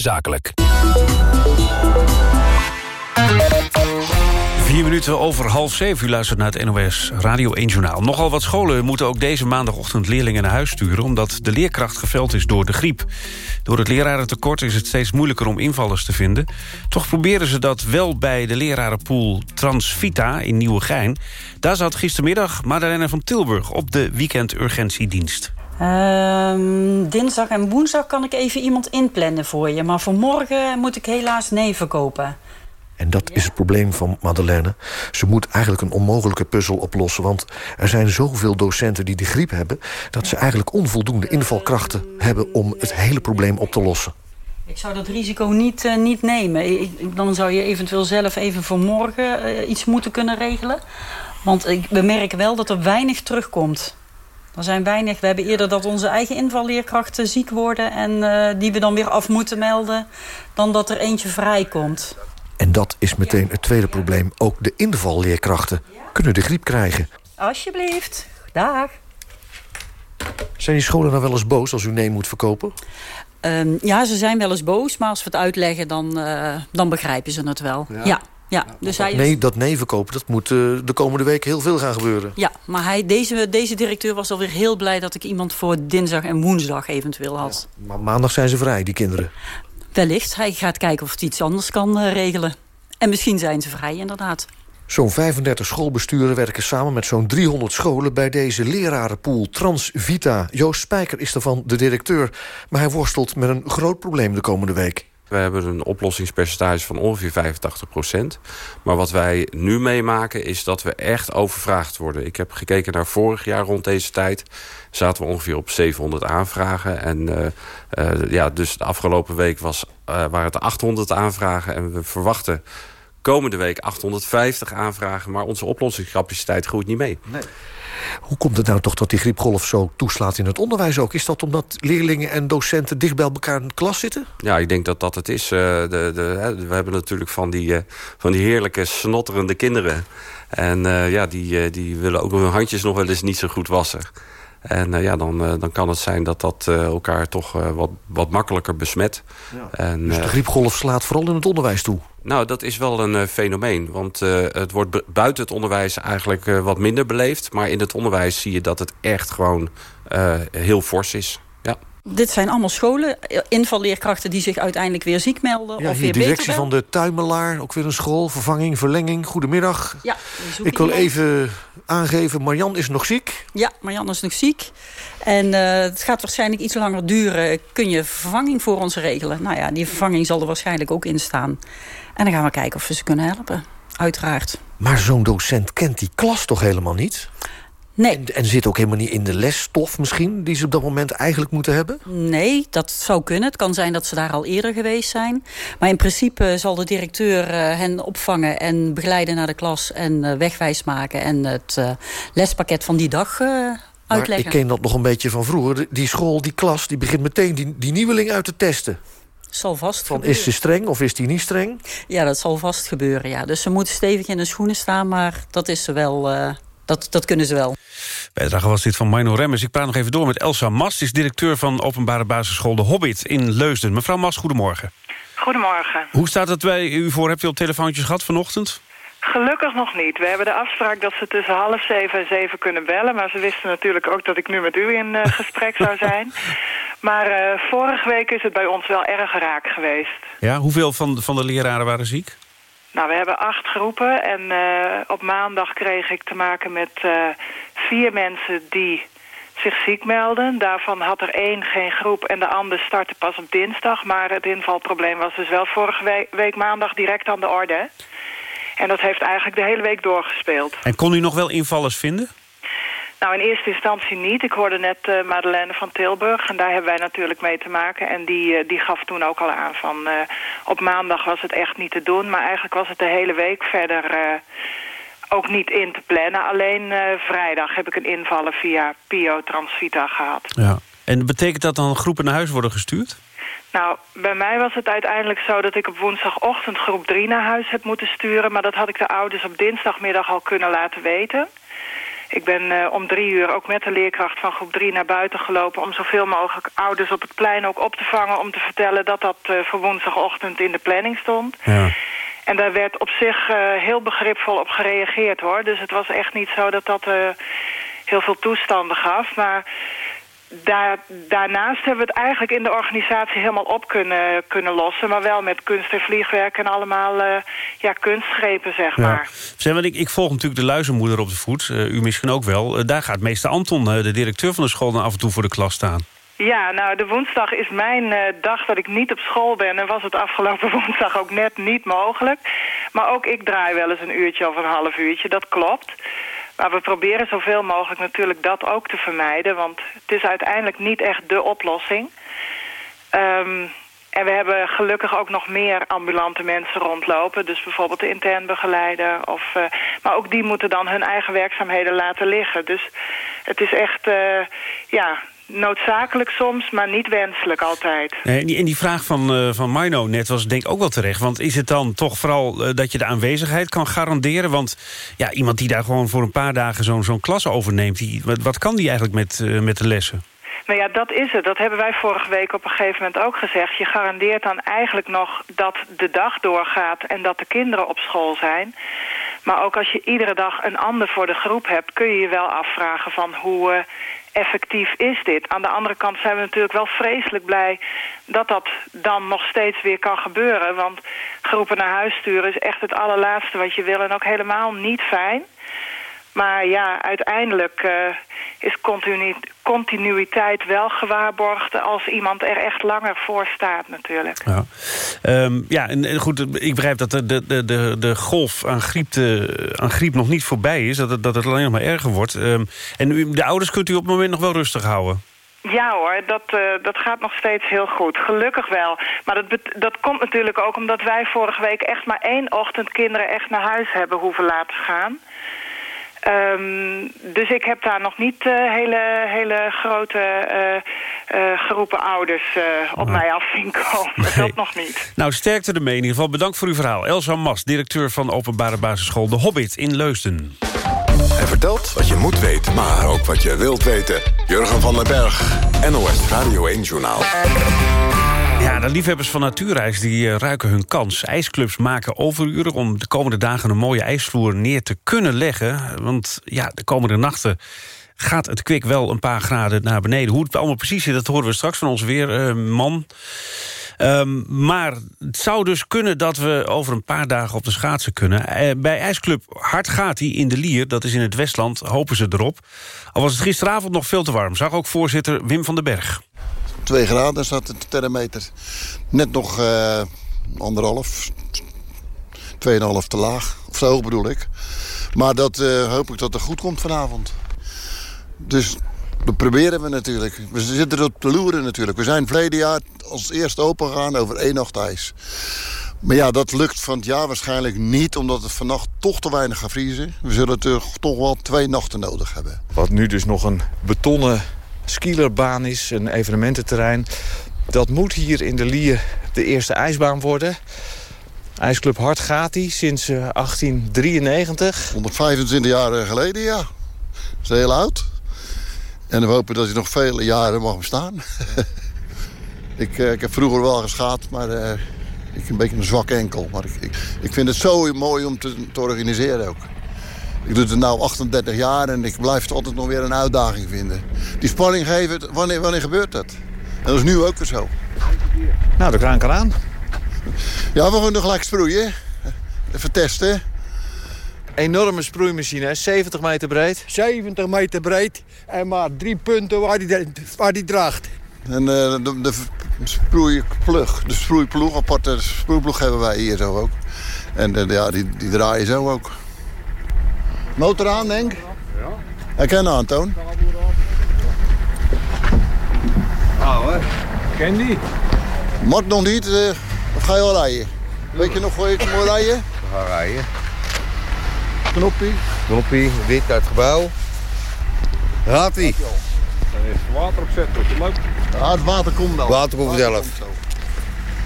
zakelijk. Vier minuten over half zeven. U luistert naar het NOS Radio 1 Journaal. Nogal wat scholen moeten ook deze maandagochtend leerlingen naar huis sturen... omdat de leerkracht geveld is door de griep. Door het lerarentekort is het steeds moeilijker om invallers te vinden. Toch proberen ze dat wel bij de lerarenpool Transvita in Nieuwegein. Daar zat gistermiddag Madeleine van Tilburg op de weekendurgentiedienst. Ehm, dinsdag en woensdag kan ik even iemand inplannen voor je. Maar voor morgen moet ik helaas nee verkopen. En dat is het probleem van Madeleine. Ze moet eigenlijk een onmogelijke puzzel oplossen. Want er zijn zoveel docenten die de griep hebben... dat ze eigenlijk onvoldoende invalkrachten hebben... om het hele probleem op te lossen. Ik zou dat risico niet, eh, niet nemen. Ik- dan zou je eventueel zelf even voor morgen eh, iets moeten kunnen regelen. Want ik, we merken wel dat er weinig terugkomt. Er zijn weinig. We hebben eerder dat onze eigen invalleerkrachten ziek worden... en eh, die we dan weer af moeten melden... dan dat er eentje vrijkomt. En dat is meteen het tweede probleem. Ook de invalleerkrachten kunnen de griep krijgen. Alsjeblieft. Dag. Zijn die scholen nou wel eens boos als u nee moet verkopen? Ehm, ja, ze zijn wel eens boos, maar als we het uitleggen... dan, eh, dan begrijpen ze het wel. Ja, ja. Dus hij is- Nee, dat nee verkopen, dat moet eh, de komende week heel veel gaan gebeuren. Ja, maar hij, deze, deze directeur was alweer heel blij... dat ik iemand voor dinsdag en woensdag eventueel had. Maar maandag zijn ze vrij, die kinderen. Wellicht. Hij gaat kijken of het iets anders kan eh, regelen. En misschien zijn ze vrij, inderdaad. Zo'n 35 schoolbesturen werken samen met zo'n 300 scholen... bij deze lerarenpool Transvita. Joost Spijker is daarvan de directeur. Maar hij worstelt met een groot probleem de komende week. We hebben een oplossingspercentage van ongeveer 85% Maar wat wij nu meemaken is dat we echt overvraagd worden. Ik heb gekeken naar vorig jaar rond deze tijd. Zaten we ongeveer op 700 aanvragen. En eh, eh, ja, dus de afgelopen week was, eh, waren het 800 aanvragen. En we verwachten komende week 850 aanvragen. Maar onze oplossingscapaciteit groeit niet mee. Hoe komt het nou toch dat die griepgolf zo toeslaat in het onderwijs ook? Is dat omdat leerlingen en docenten dicht bij elkaar in de klas zitten? Ja, ik denk dat dat het is. Eh, de, de, we hebben natuurlijk van die, eh, van die heerlijke snotterende kinderen. En eh, ja, die, die willen ook hun handjes nog wel eens niet zo goed wassen. En eh, ja, dan, eh, dan kan het zijn dat dat eh, elkaar toch eh, wat, wat makkelijker besmet. En, Dus de griepgolf slaat vooral in het onderwijs toe. nou, dat is wel een eh, fenomeen. Want eh, het wordt bu- buiten het onderwijs eigenlijk eh, wat minder beleefd. Maar in het onderwijs zie je dat het echt gewoon eh, heel fors is. Dit zijn allemaal scholen, invalleerkrachten die zich uiteindelijk weer ziek melden. Ja, of hier weer directie van de Tuimelaar, ook weer een school, vervanging, verlenging. Goedemiddag. Ja, Ik wil iemand. even aangeven, Marjan is nog ziek. Ja, Marjan is nog ziek. En eh, het gaat waarschijnlijk iets langer duren. Kun je vervanging voor ons regelen? Nou ja, die vervanging zal er waarschijnlijk ook in staan. En dan gaan we kijken of we ze kunnen helpen. Uiteraard. Maar zo'n docent kent die klas toch helemaal niet? Nee. En, en zit ook helemaal niet in de lesstof misschien... die ze op dat moment eigenlijk moeten hebben? Nee, dat zou kunnen. Het kan zijn dat ze daar al eerder geweest zijn. Maar in principe zal de directeur eh, hen opvangen en begeleiden naar de klas... en eh, wegwijs maken en het eh, lespakket van die dag eh, Maar uitleggen. ik ken dat nog een beetje van vroeger. Die school, die klas, die begint meteen die, die nieuweling uit te testen. Zal vast Van, gebeuren. is ze streng of is die niet streng? Ja, dat zal vast gebeuren, ja. Dus ze moeten stevig in de schoenen staan, maar dat is ze wel... dat, dat kunnen ze wel. Bijdrage was dit van Mino Remmers. Ik praat nog even door met Elsa Mas. Die is directeur van openbare basisschool De Hobbit in Leusden. Mevrouw Mas, goedemorgen. Goedemorgen. Hoe staat het bij u voor? Hebt u al telefoontjes gehad vanochtend? Gelukkig nog niet. We hebben de afspraak dat ze tussen half zeven en zeven kunnen bellen. Maar ze wisten natuurlijk ook dat ik nu met u in eh, [laughs] gesprek zou zijn. Maar eh, vorige week is het bij ons wel erg raak geweest. Ja, hoeveel van, van de leraren waren ziek? Nou, we hebben acht groepen en eh, op maandag kreeg ik te maken met eh, vier mensen die zich ziek melden. Daarvan had er één geen groep en de ander startte pas op dinsdag. Maar het invalprobleem was dus wel vorige week, week maandag direct aan de orde. En dat heeft eigenlijk de hele week doorgespeeld. En kon u nog wel invallers vinden? Nou, in eerste instantie niet. Ik hoorde net eh, Madeleine van Tilburg en daar hebben wij natuurlijk mee te maken. En die, eh, die gaf toen ook al aan van eh, op maandag was het echt niet te doen. Maar eigenlijk was het de hele week verder ook niet in te plannen. Alleen vrijdag heb ik een invallen via Pio Transvita gehad. Ja. En betekent dat dan groepen naar huis worden gestuurd? Nou, bij mij was het uiteindelijk zo dat ik op woensdagochtend groep 3 naar huis heb moeten sturen. Maar dat had ik de ouders op dinsdagmiddag al kunnen laten weten. Ik ben eh, om drie uur ook met de leerkracht van groep 3 naar buiten gelopen... om zoveel mogelijk ouders op het plein ook op te vangen... om te vertellen dat dat eh, voor woensdagochtend in de planning stond. Ja. En daar werd op zich eh, heel begripvol op gereageerd, hoor. Dus het was echt niet zo dat dat heel veel toestanden gaf. Maar daar, daarnaast hebben we het eigenlijk in de organisatie helemaal op kunnen, kunnen lossen. Maar wel met kunst en vliegwerk en allemaal eh, ja, kunstgrepen, zeg maar. Zeg, want ik, ik volg natuurlijk de luizenmoeder op de voet. eh, u misschien ook wel. Eh, daar gaat meester Anton, de directeur van de school... dan af en toe voor de klas staan. Ja, nou, de woensdag is mijn dag dat ik niet op school ben... en was het afgelopen [laughs] woensdag ook net niet mogelijk. Maar ook ik draai wel eens een uurtje of een half uurtje, dat klopt. Maar we proberen zoveel mogelijk natuurlijk dat ook te vermijden... want het is uiteindelijk niet echt de oplossing. Ehm, en we hebben gelukkig ook nog meer ambulante mensen rondlopen. Dus bijvoorbeeld de intern begeleider. Of, eh, maar ook die moeten dan hun eigen werkzaamheden laten liggen. Dus Het is echt, eh, ja, noodzakelijk soms, maar niet wenselijk altijd. Nee, en, die, en die vraag van, eh van Mino net was denk ik ook wel terecht. Want is het dan toch vooral eh, dat je de aanwezigheid kan garanderen? Want ja, iemand die daar gewoon voor een paar dagen zo'n zo'n klas overneemt... Die, wat, wat kan die eigenlijk met, eh, met de lessen? Nou ja, dat is het. Dat hebben wij vorige week op een gegeven moment ook gezegd. Je garandeert dan eigenlijk nog dat de dag doorgaat en dat de kinderen op school zijn. Maar ook als je iedere dag een ander voor de groep hebt... kun je je wel afvragen van hoe effectief is dit. Aan de andere kant zijn we natuurlijk wel vreselijk blij... dat dat dan nog steeds weer kan gebeuren. Want groepen naar huis sturen is echt het allerlaatste wat je wil... en ook helemaal niet fijn. Maar ja, uiteindelijk eh, is continu continuïteit wel gewaarborgd... als iemand er echt langer voor staat natuurlijk. Ja, Ehm, ja en, en goed, ik begrijp dat de, de, de- de, golf aan griep, de, aan griep nog niet voorbij is. Dat het, dat het alleen nog maar erger wordt. Ehm, en u, de ouders kunt u op het moment nog wel rustig houden. Ja hoor, dat, eh, dat gaat nog steeds heel goed. Gelukkig wel. Maar dat, dat komt natuurlijk ook omdat wij vorige week echt maar één ochtend kinderen echt naar huis hebben hoeven laten gaan. Ehm, dus ik heb daar nog niet eh, hele, hele grote eh, eh, groepen ouders eh, op mij af zien komen. Dat nog niet. Nou, sterkte in ieder geval. Bedankt voor uw verhaal. Elsa Mas, directeur van openbare basisschool De Hobbit in Leusden. Hij vertelt wat je moet weten, maar ook wat je wilt weten. Jurgen van den Berg, NOS Radio 1-journaal. Ja, de liefhebbers van natuurijs die eh, ruiken hun kans. IJsclubs maken overuren om de komende dagen een mooie ijsvloer neer te kunnen leggen. Want ja, de komende nachten gaat het kwik wel een paar graden naar beneden. Hoe het allemaal precies zit, dat horen we straks van ons weer, eh, man. Ehm, maar het zou dus kunnen dat we over een paar dagen op de schaatsen kunnen. Eh, bij IJsclub Hart gaat hij in de Lier, dat is in het Westland, hopen ze erop. Al was het gisteravond nog veel te warm, zag ook voorzitter Wim van den Berg. 2 graden staat de thermometer. Net nog eh, anderhalf, 2,5 te laag. Of zo hoog bedoel ik. Maar dat eh, hoop ik dat het goed komt vanavond. Dus dat proberen we natuurlijk. We zitten er op de loeren natuurlijk. We zijn verleden jaar als eerste open gegaan over één nacht ijs. Maar ja, dat lukt van het jaar waarschijnlijk niet... omdat het vannacht toch te weinig gaat vriezen. We zullen toch wel twee nachten nodig hebben. Wat nu dus nog een betonnen skierbaan is, een evenemententerrein. Dat moet hier in de Lier de eerste ijsbaan worden. IJsclub Hart gaat die sinds eh, 1893. 125 jaar geleden, ja. Dat is heel oud. En we hopen dat hij nog vele jaren mag bestaan. [laughs] ik, eh, ik heb vroeger wel geschaat, maar eh, ik heb een beetje een zwak enkel. Maar ik, ik, ik vind het zo mooi om te, te organiseren ook. Ik doe het nu 38 jaar en ik blijf het altijd nog weer een uitdaging vinden. Die spanning geven, wanneer, wanneer gebeurt dat? En dat is nu ook weer zo. Nou, de kraan kan aan. Ja, we gaan nog gelijk sproeien. Even testen. Enorme sproeimachine, hè? 70 meter breed. 70 meter breed en maar drie punten waar die, waar die draagt. En eh, de, de sproeiplug, de sproeiploeg, aparte sproeiploeg hebben wij hier zo ook. En eh, ja, die, die draaien zo ook. Motor aan, denk ik? Ja. Herken aan, Toon? Nou, hè. Ken die? Mag nog niet, of ga je al rijden? Weet je nog waar je moet rijden? We gaan rijden. Knoppie. Knoppie, wit uit het gebouw. Gaat ie. Dan is het water opzet, dat is leuk. Ja, het water komt wel. Water komt vanzelf.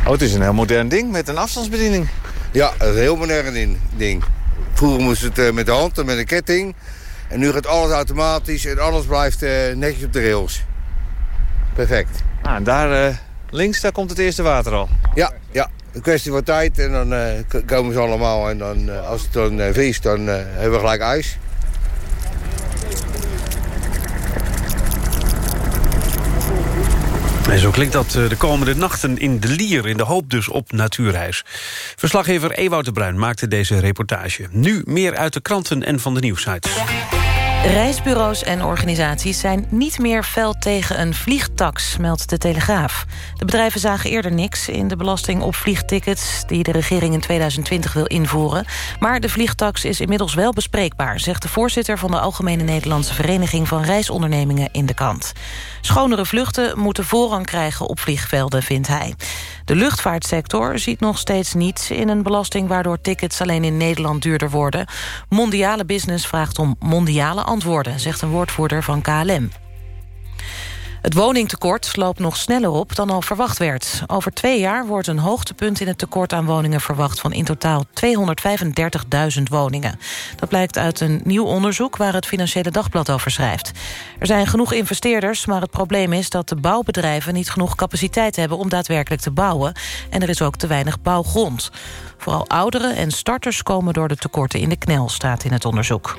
Oh, het is een heel modern ding met een afstandsbediening. Ja, een heel modern ding. Vroeger moest het eh, met de hand en met een ketting. En nu gaat alles automatisch en alles blijft eh, netjes op de rails. Perfect. Nou, en daar eh, links, daar komt het eerste water al. Ja, ja. Een kwestie van tijd en dan komen ze allemaal. En dan, als het dan vriest, dan hebben we gelijk ijs. Zo klinkt dat eh, de komende nachten in de Lier... in de hoop dus op natuurhuis. Verslaggever Ewout de Bruin maakte deze reportage. Nu meer uit de kranten en van de nieuwsites. Reisbureaus en organisaties zijn niet meer fel tegen een vliegtax, meldt de Telegraaf. De bedrijven zagen eerder niks in de belasting op vliegtickets... die de regering in 2020 wil invoeren. Maar de vliegtax is inmiddels wel bespreekbaar... zegt de voorzitter van de Algemene Nederlandse Vereniging van Reisondernemingen in de kant. Schonere vluchten moeten voorrang krijgen op vliegvelden, vindt hij. De luchtvaartsector ziet nog steeds niets in een belasting... waardoor tickets alleen in Nederland duurder worden. Mondiale business vraagt om mondiale beantwoorden... zegt een woordvoerder van KLM. Het woningtekort loopt nog sneller op dan al verwacht werd. Over twee jaar wordt een hoogtepunt in het tekort aan woningen verwacht... van in totaal 235.000 woningen. Dat blijkt uit een nieuw onderzoek waar het Financiële Dagblad over schrijft. Er zijn genoeg investeerders, maar het probleem is dat de bouwbedrijven... niet genoeg capaciteit hebben om daadwerkelijk te bouwen. En er is ook te weinig bouwgrond. Vooral ouderen en starters komen door de tekorten in de knel, staat in het onderzoek.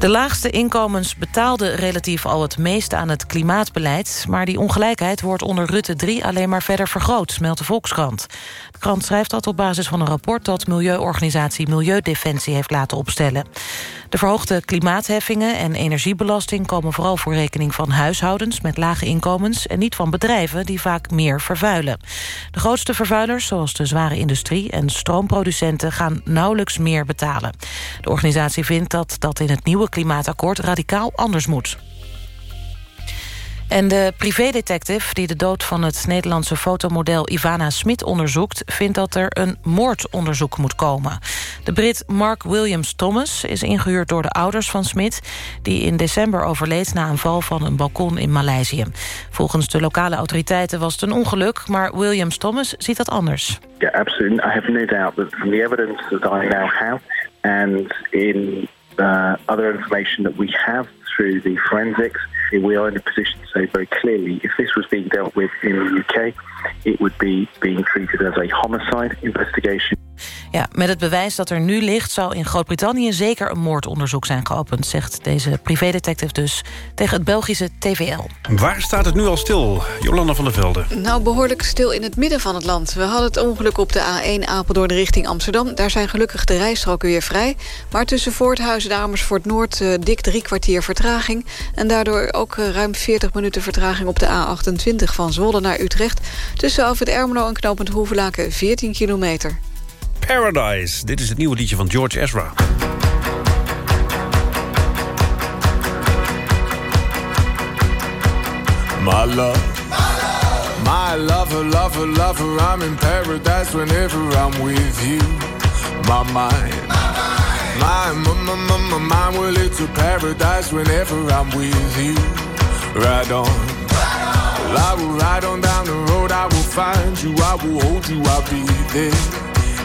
De laagste inkomens betaalden relatief al het meeste aan het klimaatbeleid... maar die ongelijkheid wordt onder Rutte 3 alleen maar verder vergroot, meldt de Volkskrant. De krant schrijft dat op basis van een rapport... dat milieuorganisatie Milieudefensie heeft laten opstellen. De verhoogde klimaatheffingen en energiebelasting... komen vooral voor rekening van huishoudens met lage inkomens... en niet van bedrijven die vaak meer vervuilen. De grootste vervuilers, zoals de zware industrie en stroomproducenten... gaan nauwelijks meer betalen. De organisatie vindt dat dat in het nieuwe klimaatakkoord radicaal anders moet. En de privédetective die de dood van het Nederlandse fotomodel Ivana Smit onderzoekt... vindt dat er een moordonderzoek moet komen. De Brit Mark Williams Thomas is ingehuurd door de ouders van Smit... die in december overleed na een val van een balkon in Maleisië. Volgens de lokale autoriteiten was het een ongeluk... maar Williams Thomas ziet dat anders. Yeah, absolutely. I have no doubt that from the evidence that I now have... and in uh, other information that we have through the forensics... we are in a position to say very clearly if this was being dealt with in the UK, it would be being treated as a homicide investigation. Ja, met het bewijs dat er nu ligt... zou in Groot-Brittannië zeker een moordonderzoek zijn geopend... zegt deze privédetective dus tegen het Belgische TVL. Waar staat het nu al stil, Jolanda van der Velde? Nou, behoorlijk stil in het midden van het land. We hadden het ongeluk op de A1 Apeldoorn richting Amsterdam. Daar zijn gelukkig de rijstroken weer vrij. Maar tussen Voorthuizen en Amersfoort Noord... Uh, dik drie kwartier vertraging. En daardoor ook uh, ruim 40 minuten vertraging op de A28... van Zwolle naar Utrecht. Tussen Alfred Ermelo en Knopend Hoevelaken 14 kilometer. Paradise. Dit is het nieuwe liedje van George Ezra. My love, my lover, lover, lover, I'm in paradise whenever I'm with you. My mind, my, my, my, my, my mind, well, it's a paradise whenever I'm with you. Ride on, I will ride on down the road, I will find you, I will hold you, I'll be there.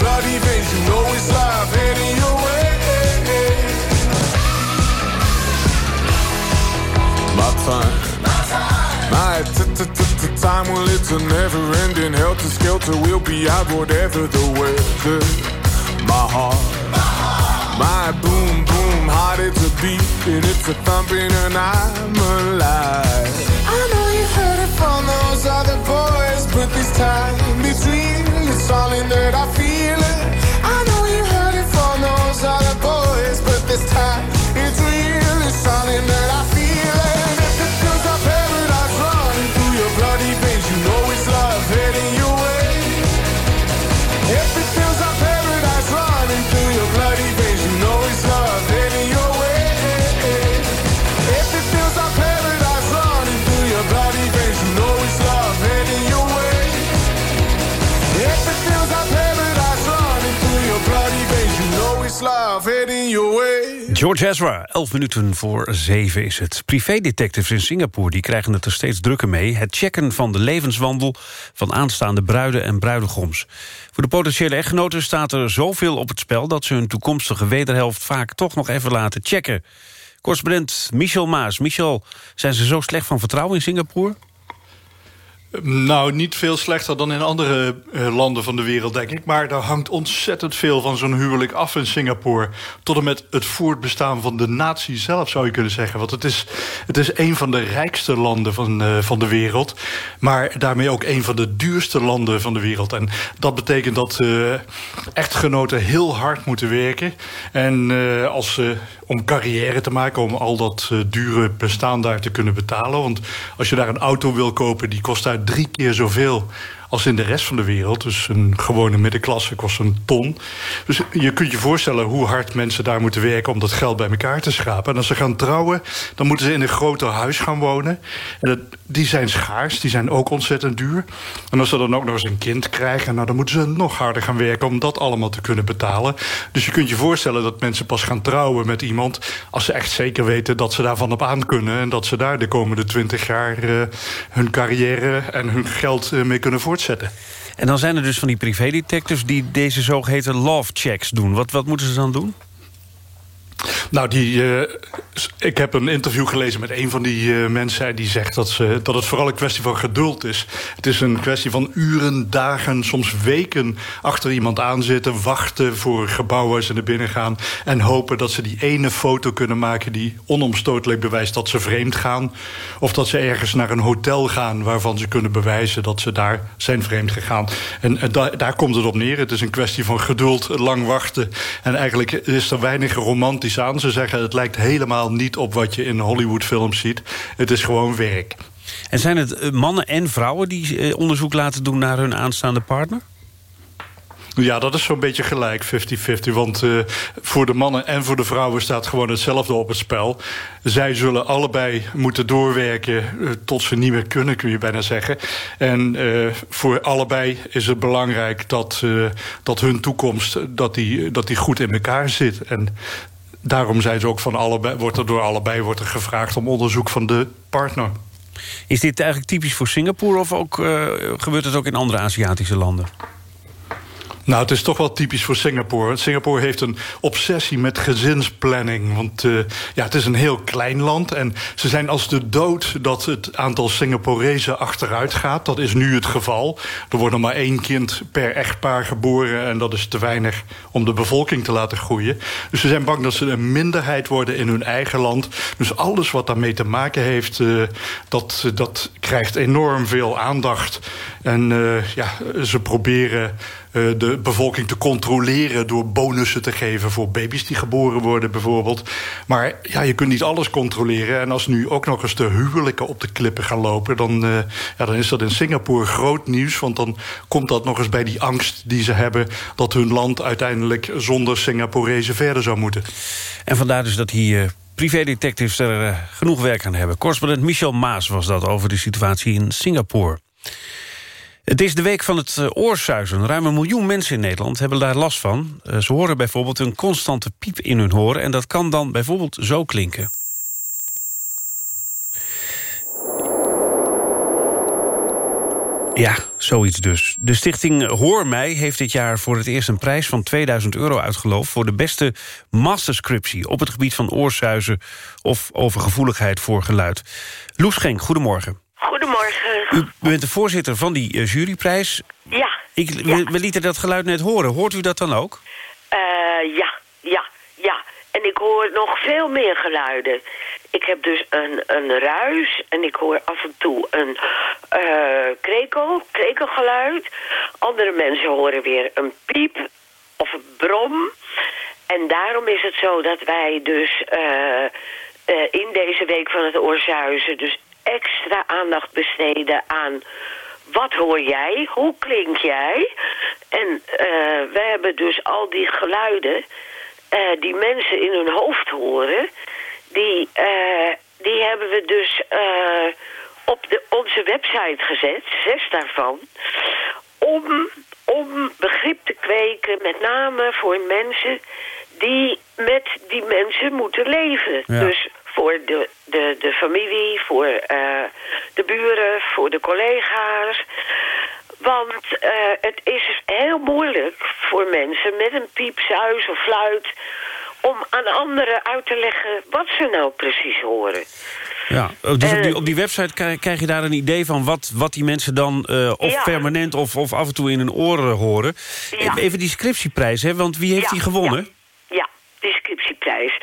bloody veins, you know it's love heading your way. My time, my time, my time well, it's a never ending helter skelter. We'll be out whatever the weather. My heart, my boom, boom, heart, it's a beat and it's a thumping, and I'm alive. I know you heard it from those other boys, but this time it's real. It's something that I feel it. George Ezra, 11 minuten voor 7 is het. Privédetectives in Singapore die krijgen het er steeds drukker mee. Het checken van de levenswandel van aanstaande bruiden en bruidegoms. Voor de potentiële echtgenoten staat er zoveel op het spel... dat ze hun toekomstige wederhelft vaak toch nog even laten checken. Correspondent Michel Maas. Michel, zijn ze zo slecht van vertrouwen in Singapore? Nou, niet veel slechter dan in andere uh, landen van de wereld, denk ik. Maar daar hangt ontzettend veel van zo'n huwelijk af in Singapore. Tot en met het voortbestaan van de natie zelf, zou je kunnen zeggen. Want het is, het is een van de rijkste landen van, uh, van de wereld. Maar daarmee ook een van de duurste landen van de wereld. En dat betekent dat uh, echtgenoten heel hard moeten werken. En als ze om carrière te maken, om al dat dure bestaan daar te kunnen betalen. Want als je daar een auto wil kopen, die kost daar drie keer zoveel als in de rest van de wereld. Dus een gewone middenklasse kost een ton. Dus je kunt je voorstellen hoe hard mensen daar moeten werken... om dat geld bij elkaar te schrapen. En als ze gaan trouwen, dan moeten ze in een groter huis gaan wonen. En dat, die zijn schaars, die zijn ook ontzettend duur. En als ze dan ook nog eens een kind krijgen... Nou, dan moeten ze nog harder gaan werken om dat allemaal te kunnen betalen. Dus je kunt je voorstellen dat mensen pas gaan trouwen met iemand... als ze echt zeker weten dat ze daarvan op aan kunnen... en dat ze daar de komende twintig jaar uh, hun carrière en hun geld uh, mee kunnen voortzetten. En dan zijn er dus van die privédetectives... die deze zogeheten love checks doen. Wat, wat moeten ze dan doen? Nou, die, uh, ik heb een interview gelezen met een van die uh, mensen... die zegt dat, ze, dat het vooral een kwestie van geduld is. Het is een kwestie van uren, dagen, soms weken... achter iemand aanzitten, wachten voor gebouwen waar ze naar binnen gaan... en hopen dat ze die ene foto kunnen maken... die onomstotelijk bewijst dat ze vreemd gaan. Of dat ze ergens naar een hotel gaan... waarvan ze kunnen bewijzen dat ze daar zijn vreemd gegaan. En, da daar komt het op neer. Het is een kwestie van geduld, lang wachten. En eigenlijk is er weinig romantisch aan. Ze zeggen het lijkt helemaal niet op wat je in Hollywoodfilms ziet. Het is gewoon werk. En zijn het mannen en vrouwen die onderzoek laten doen naar hun aanstaande partner? Ja, dat is zo'n beetje gelijk, 50-50. Want uh, voor de mannen en voor de vrouwen staat gewoon hetzelfde op het spel. Zij zullen allebei moeten doorwerken uh, tot ze niet meer kunnen, kun je bijna zeggen. En uh, voor allebei is het belangrijk dat, dat hun toekomst dat die, dat die goed in elkaar zit. En daarom zijn ze ook van allebei, wordt er door allebei wordt er gevraagd om onderzoek van de partner. Is dit eigenlijk typisch voor Singapore of ook, uh, gebeurt het ook in andere Aziatische landen? Nou, het is toch wel typisch voor Singapore. Singapore heeft een obsessie met gezinsplanning. Want uh, ja, het is een heel klein land. En ze zijn als de dood dat het aantal Singaporezen achteruit gaat. Dat is nu het geval. Er wordt nog maar één kind per echtpaar geboren. En dat is te weinig om de bevolking te laten groeien. Dus ze zijn bang dat ze een minderheid worden in hun eigen land. Dus alles wat daarmee te maken heeft... Uh, dat, dat krijgt enorm veel aandacht. En uh, ja, ze proberen de bevolking te controleren... door bonussen te geven voor baby's die geboren worden bijvoorbeeld. Maar ja, je kunt niet alles controleren. En als nu ook nog eens de huwelijken op de klippen gaan lopen... dan, uh, ja, dan is dat in Singapore groot nieuws. Want dan komt dat nog eens bij die angst die ze hebben... dat hun land uiteindelijk zonder Singaporezen verder zou moeten. En vandaar dus dat hier... Privédetectives er genoeg werk aan hebben. Correspondent Michel Maas was dat over de situatie in Singapore. Het is de week van het oorsuizen. Ruim een miljoen mensen in Nederland hebben daar last van. Ze horen bijvoorbeeld een constante piep in hun horen... en dat kan dan bijvoorbeeld zo klinken. Ja, zoiets dus. De stichting Hoor Mij heeft dit jaar voor het eerst een prijs van 2000 euro uitgeloofd... voor de beste masterscriptie op het gebied van oorsuizen... of over gevoeligheid voor geluid. Loes Schenk, goedemorgen. Goedemorgen. U bent de voorzitter van die uh, juryprijs. Ja. Ik, ja. We, we, lieten dat geluid net horen. Hoort u dat dan ook? Uh, ja, ja, ja. En ik hoor nog veel meer geluiden. Ik heb dus een, een ruis en ik hoor af en toe een uh, krekel, krekelgeluid. Andere mensen horen weer een piep of een brom. En daarom is het zo dat wij dus in deze week van het oorzuizen... dus extra aandacht besteden aan wat hoor jij, hoe klink jij. En uh, we hebben dus al die geluiden uh, die mensen in hun hoofd horen... die, uh, die hebben we dus op de, onze website gezet, zes daarvan... om, om begrip te kweken, met name voor mensen die met die mensen moeten leven. Ja. Dus voor de, de, de familie, voor uh, de buren, voor de collega's. Want uh, het is heel moeilijk voor mensen met een piep, suis of fluit... om aan anderen uit te leggen wat ze nou precies horen. Ja, oh, dus op, die, Eh, op die website krijg, krijg je daar een idee van... wat, wat die mensen dan eh, of Ja. permanent of, of af en toe in hun oren horen. Ja. Even die scriptieprijs, hè, want wie heeft Ja, die gewonnen? Ja, de scriptieprijs.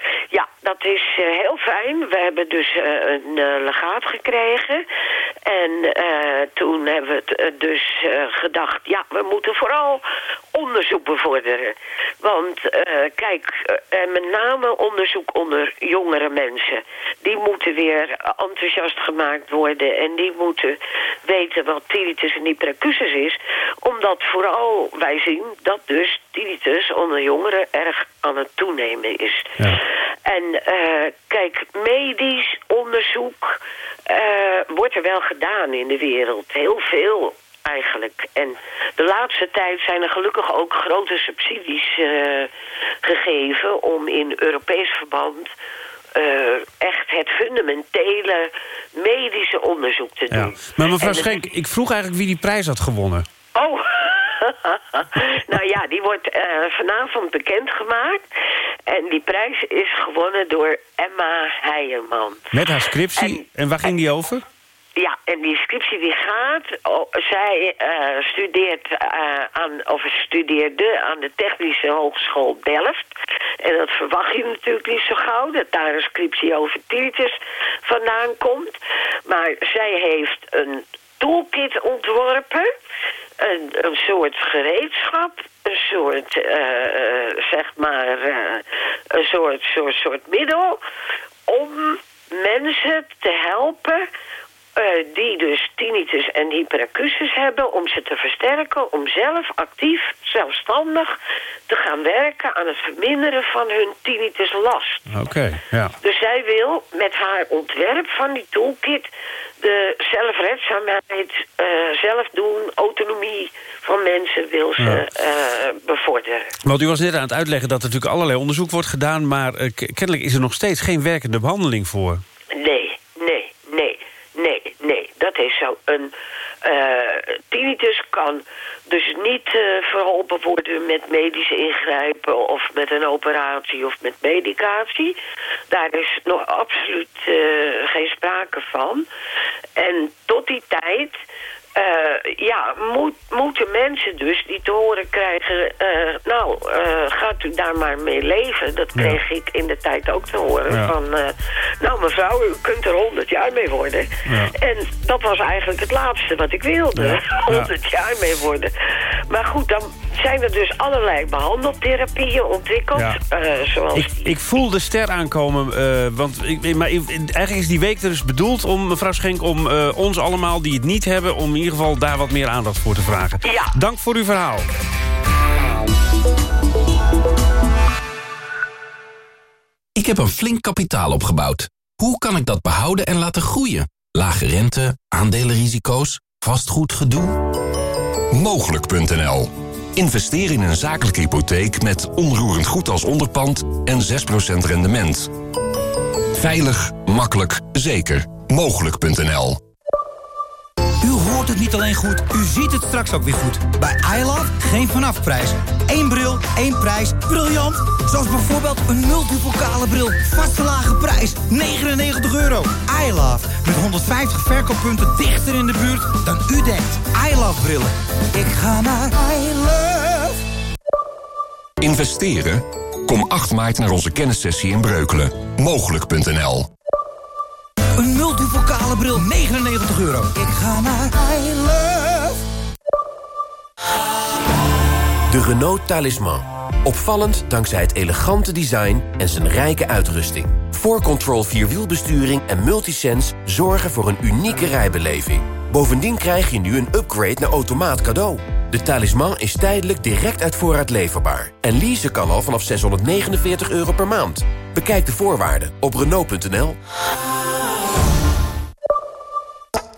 Dat is eh, heel fijn. We hebben dus eh, een eh, legaat gekregen. En toen hebben we het, dus gedacht... ja, we moeten vooral onderzoek bevorderen. Want kijk, met name onderzoek onder jongere mensen. Die moeten weer enthousiast gemaakt worden... en die moeten weten wat tinnitus en hyperacusis is. Omdat vooral wij zien dat dus tinnitus onder jongeren erg aan het toenemen is. En eh, kijk, medisch onderzoek eh, wordt er wel gedaan in de wereld. Heel veel eigenlijk. En de laatste tijd zijn er gelukkig ook grote subsidies eh, gegeven... om in Europees verband echt het fundamentele medische onderzoek te doen. Ja. Maar mevrouw Schenk, ik vroeg eigenlijk wie die prijs had gewonnen. Oh, [laughs] [laughs] nou ja, die wordt eh, vanavond bekendgemaakt. En die prijs is gewonnen door Emma Heijerman. Met haar scriptie. En, waar ging die over? Ja, en die scriptie die gaat... oh, zij eh, studeert eh, aan, of studeerde aan de Technische Hogeschool Delft. En dat verwacht je natuurlijk niet zo gauw... dat daar een scriptie over tinnitus vandaan komt. Maar zij heeft een toolkit ontworpen... Een, een soort gereedschap, een soort, eh, zeg maar, eh, een soort, soort, soort middel om mensen te helpen die dus tinnitus en hyperacusis hebben... om ze te versterken, om zelf actief, zelfstandig te gaan werken... aan het verminderen van hun tinnituslast. Oké, ja. Dus zij wil met haar ontwerp van die toolkit... de zelfredzaamheid, eh zelf doen, autonomie van mensen wil ze Ja. eh, bevorderen. Want u was net aan het uitleggen dat er natuurlijk allerlei onderzoek wordt gedaan... maar eh, kennelijk is er nog steeds geen werkende behandeling voor. Nee. Dat is zo. Een eh, tinnitus kan dus niet eh, verholpen worden met medische ingrijpen... of met een operatie of met medicatie. Daar is nog absoluut eh, geen sprake van. En tot die tijd... eh, ja, moet, moeten mensen dus die te horen krijgen... eh, nou, eh, gaat u daar maar mee leven. Dat Ja. kreeg ik in de tijd ook te horen. Ja. Van, nou mevrouw, u kunt er 100 jaar mee worden. Ja. En dat was eigenlijk het laatste wat ik wilde. 100 [laughs] jaar mee worden. Maar goed, dan zijn er dus allerlei behandeltherapieën ontwikkeld. Ja. eh, zoals Ik, ik voel de ster aankomen, eh, want ik, maar eigenlijk is die week er dus bedoeld om, mevrouw Schenk... om eh, ons allemaal die het niet hebben, om in ieder geval daar wat meer aandacht voor te vragen. Ja. Dank voor uw verhaal. Ik heb een flink kapitaal opgebouwd. Hoe kan ik dat behouden en laten groeien? Lage rente, aandelenrisico's, vastgoedgedoe? Mogelijk.nl Investeer in een zakelijke hypotheek met onroerend goed als onderpand en 6% rendement. Veilig, makkelijk, zeker. Mogelijk.nl het niet alleen goed, u ziet het straks ook weer goed. Bij iLove geen vanafprijs. Eén bril, één prijs. Briljant! Zoals bijvoorbeeld een multipokale bril. Vaste lage prijs, 99 euro. iLove, met 150 verkooppunten dichter in de buurt dan u denkt. iLove brillen. Ik ga naar iLove. Investeren? Kom 8 maart naar onze kennissessie in Breukelen. Mogelijk.nl Een multipokale bril, 99 euro. Ik ga naar iLove. De Renault Talisman. Opvallend dankzij het elegante design en zijn rijke uitrusting. 4Control Vierwielbesturing en Multisense zorgen voor een unieke rijbeleving. Bovendien krijg je nu een upgrade naar automaat cadeau. De Talisman is tijdelijk direct uit voorraad leverbaar. En leasen kan al vanaf 649 euro per maand. Bekijk de voorwaarden op Renault.nl.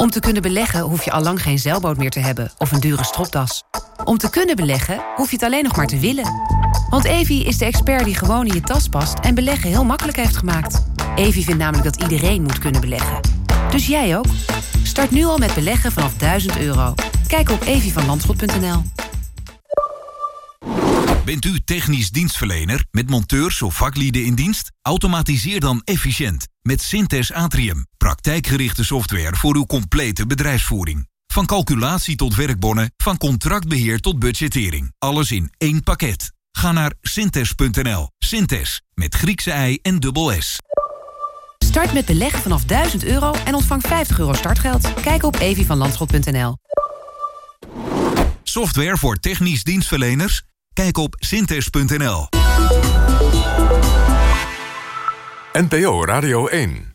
Om te kunnen beleggen hoef je al lang geen zeilboot meer te hebben of een dure stropdas. Om te kunnen beleggen hoef je het alleen nog maar te willen. Want Evi is de expert die gewoon in je tas past en beleggen heel makkelijk heeft gemaakt. Evi vindt namelijk dat iedereen moet kunnen beleggen. Dus jij ook? Start nu al met beleggen vanaf 1000 euro. Kijk op evievanlandschot.nl. Bent u technisch dienstverlener met monteurs of vaklieden in dienst? Automatiseer dan efficiënt met Synthes Atrium. Praktijkgerichte software voor uw complete bedrijfsvoering. Van calculatie tot werkbonnen, van contractbeheer tot budgettering. Alles in één pakket. Ga naar synthes.nl. Synthes, met Griekse ei en dubbel S. Start met beleggen vanaf 1000 euro en ontvang 50 euro startgeld. Kijk op evievanlandschot.nl. Software voor technisch dienstverleners? Kijk op synthes.nl. NPO Radio 1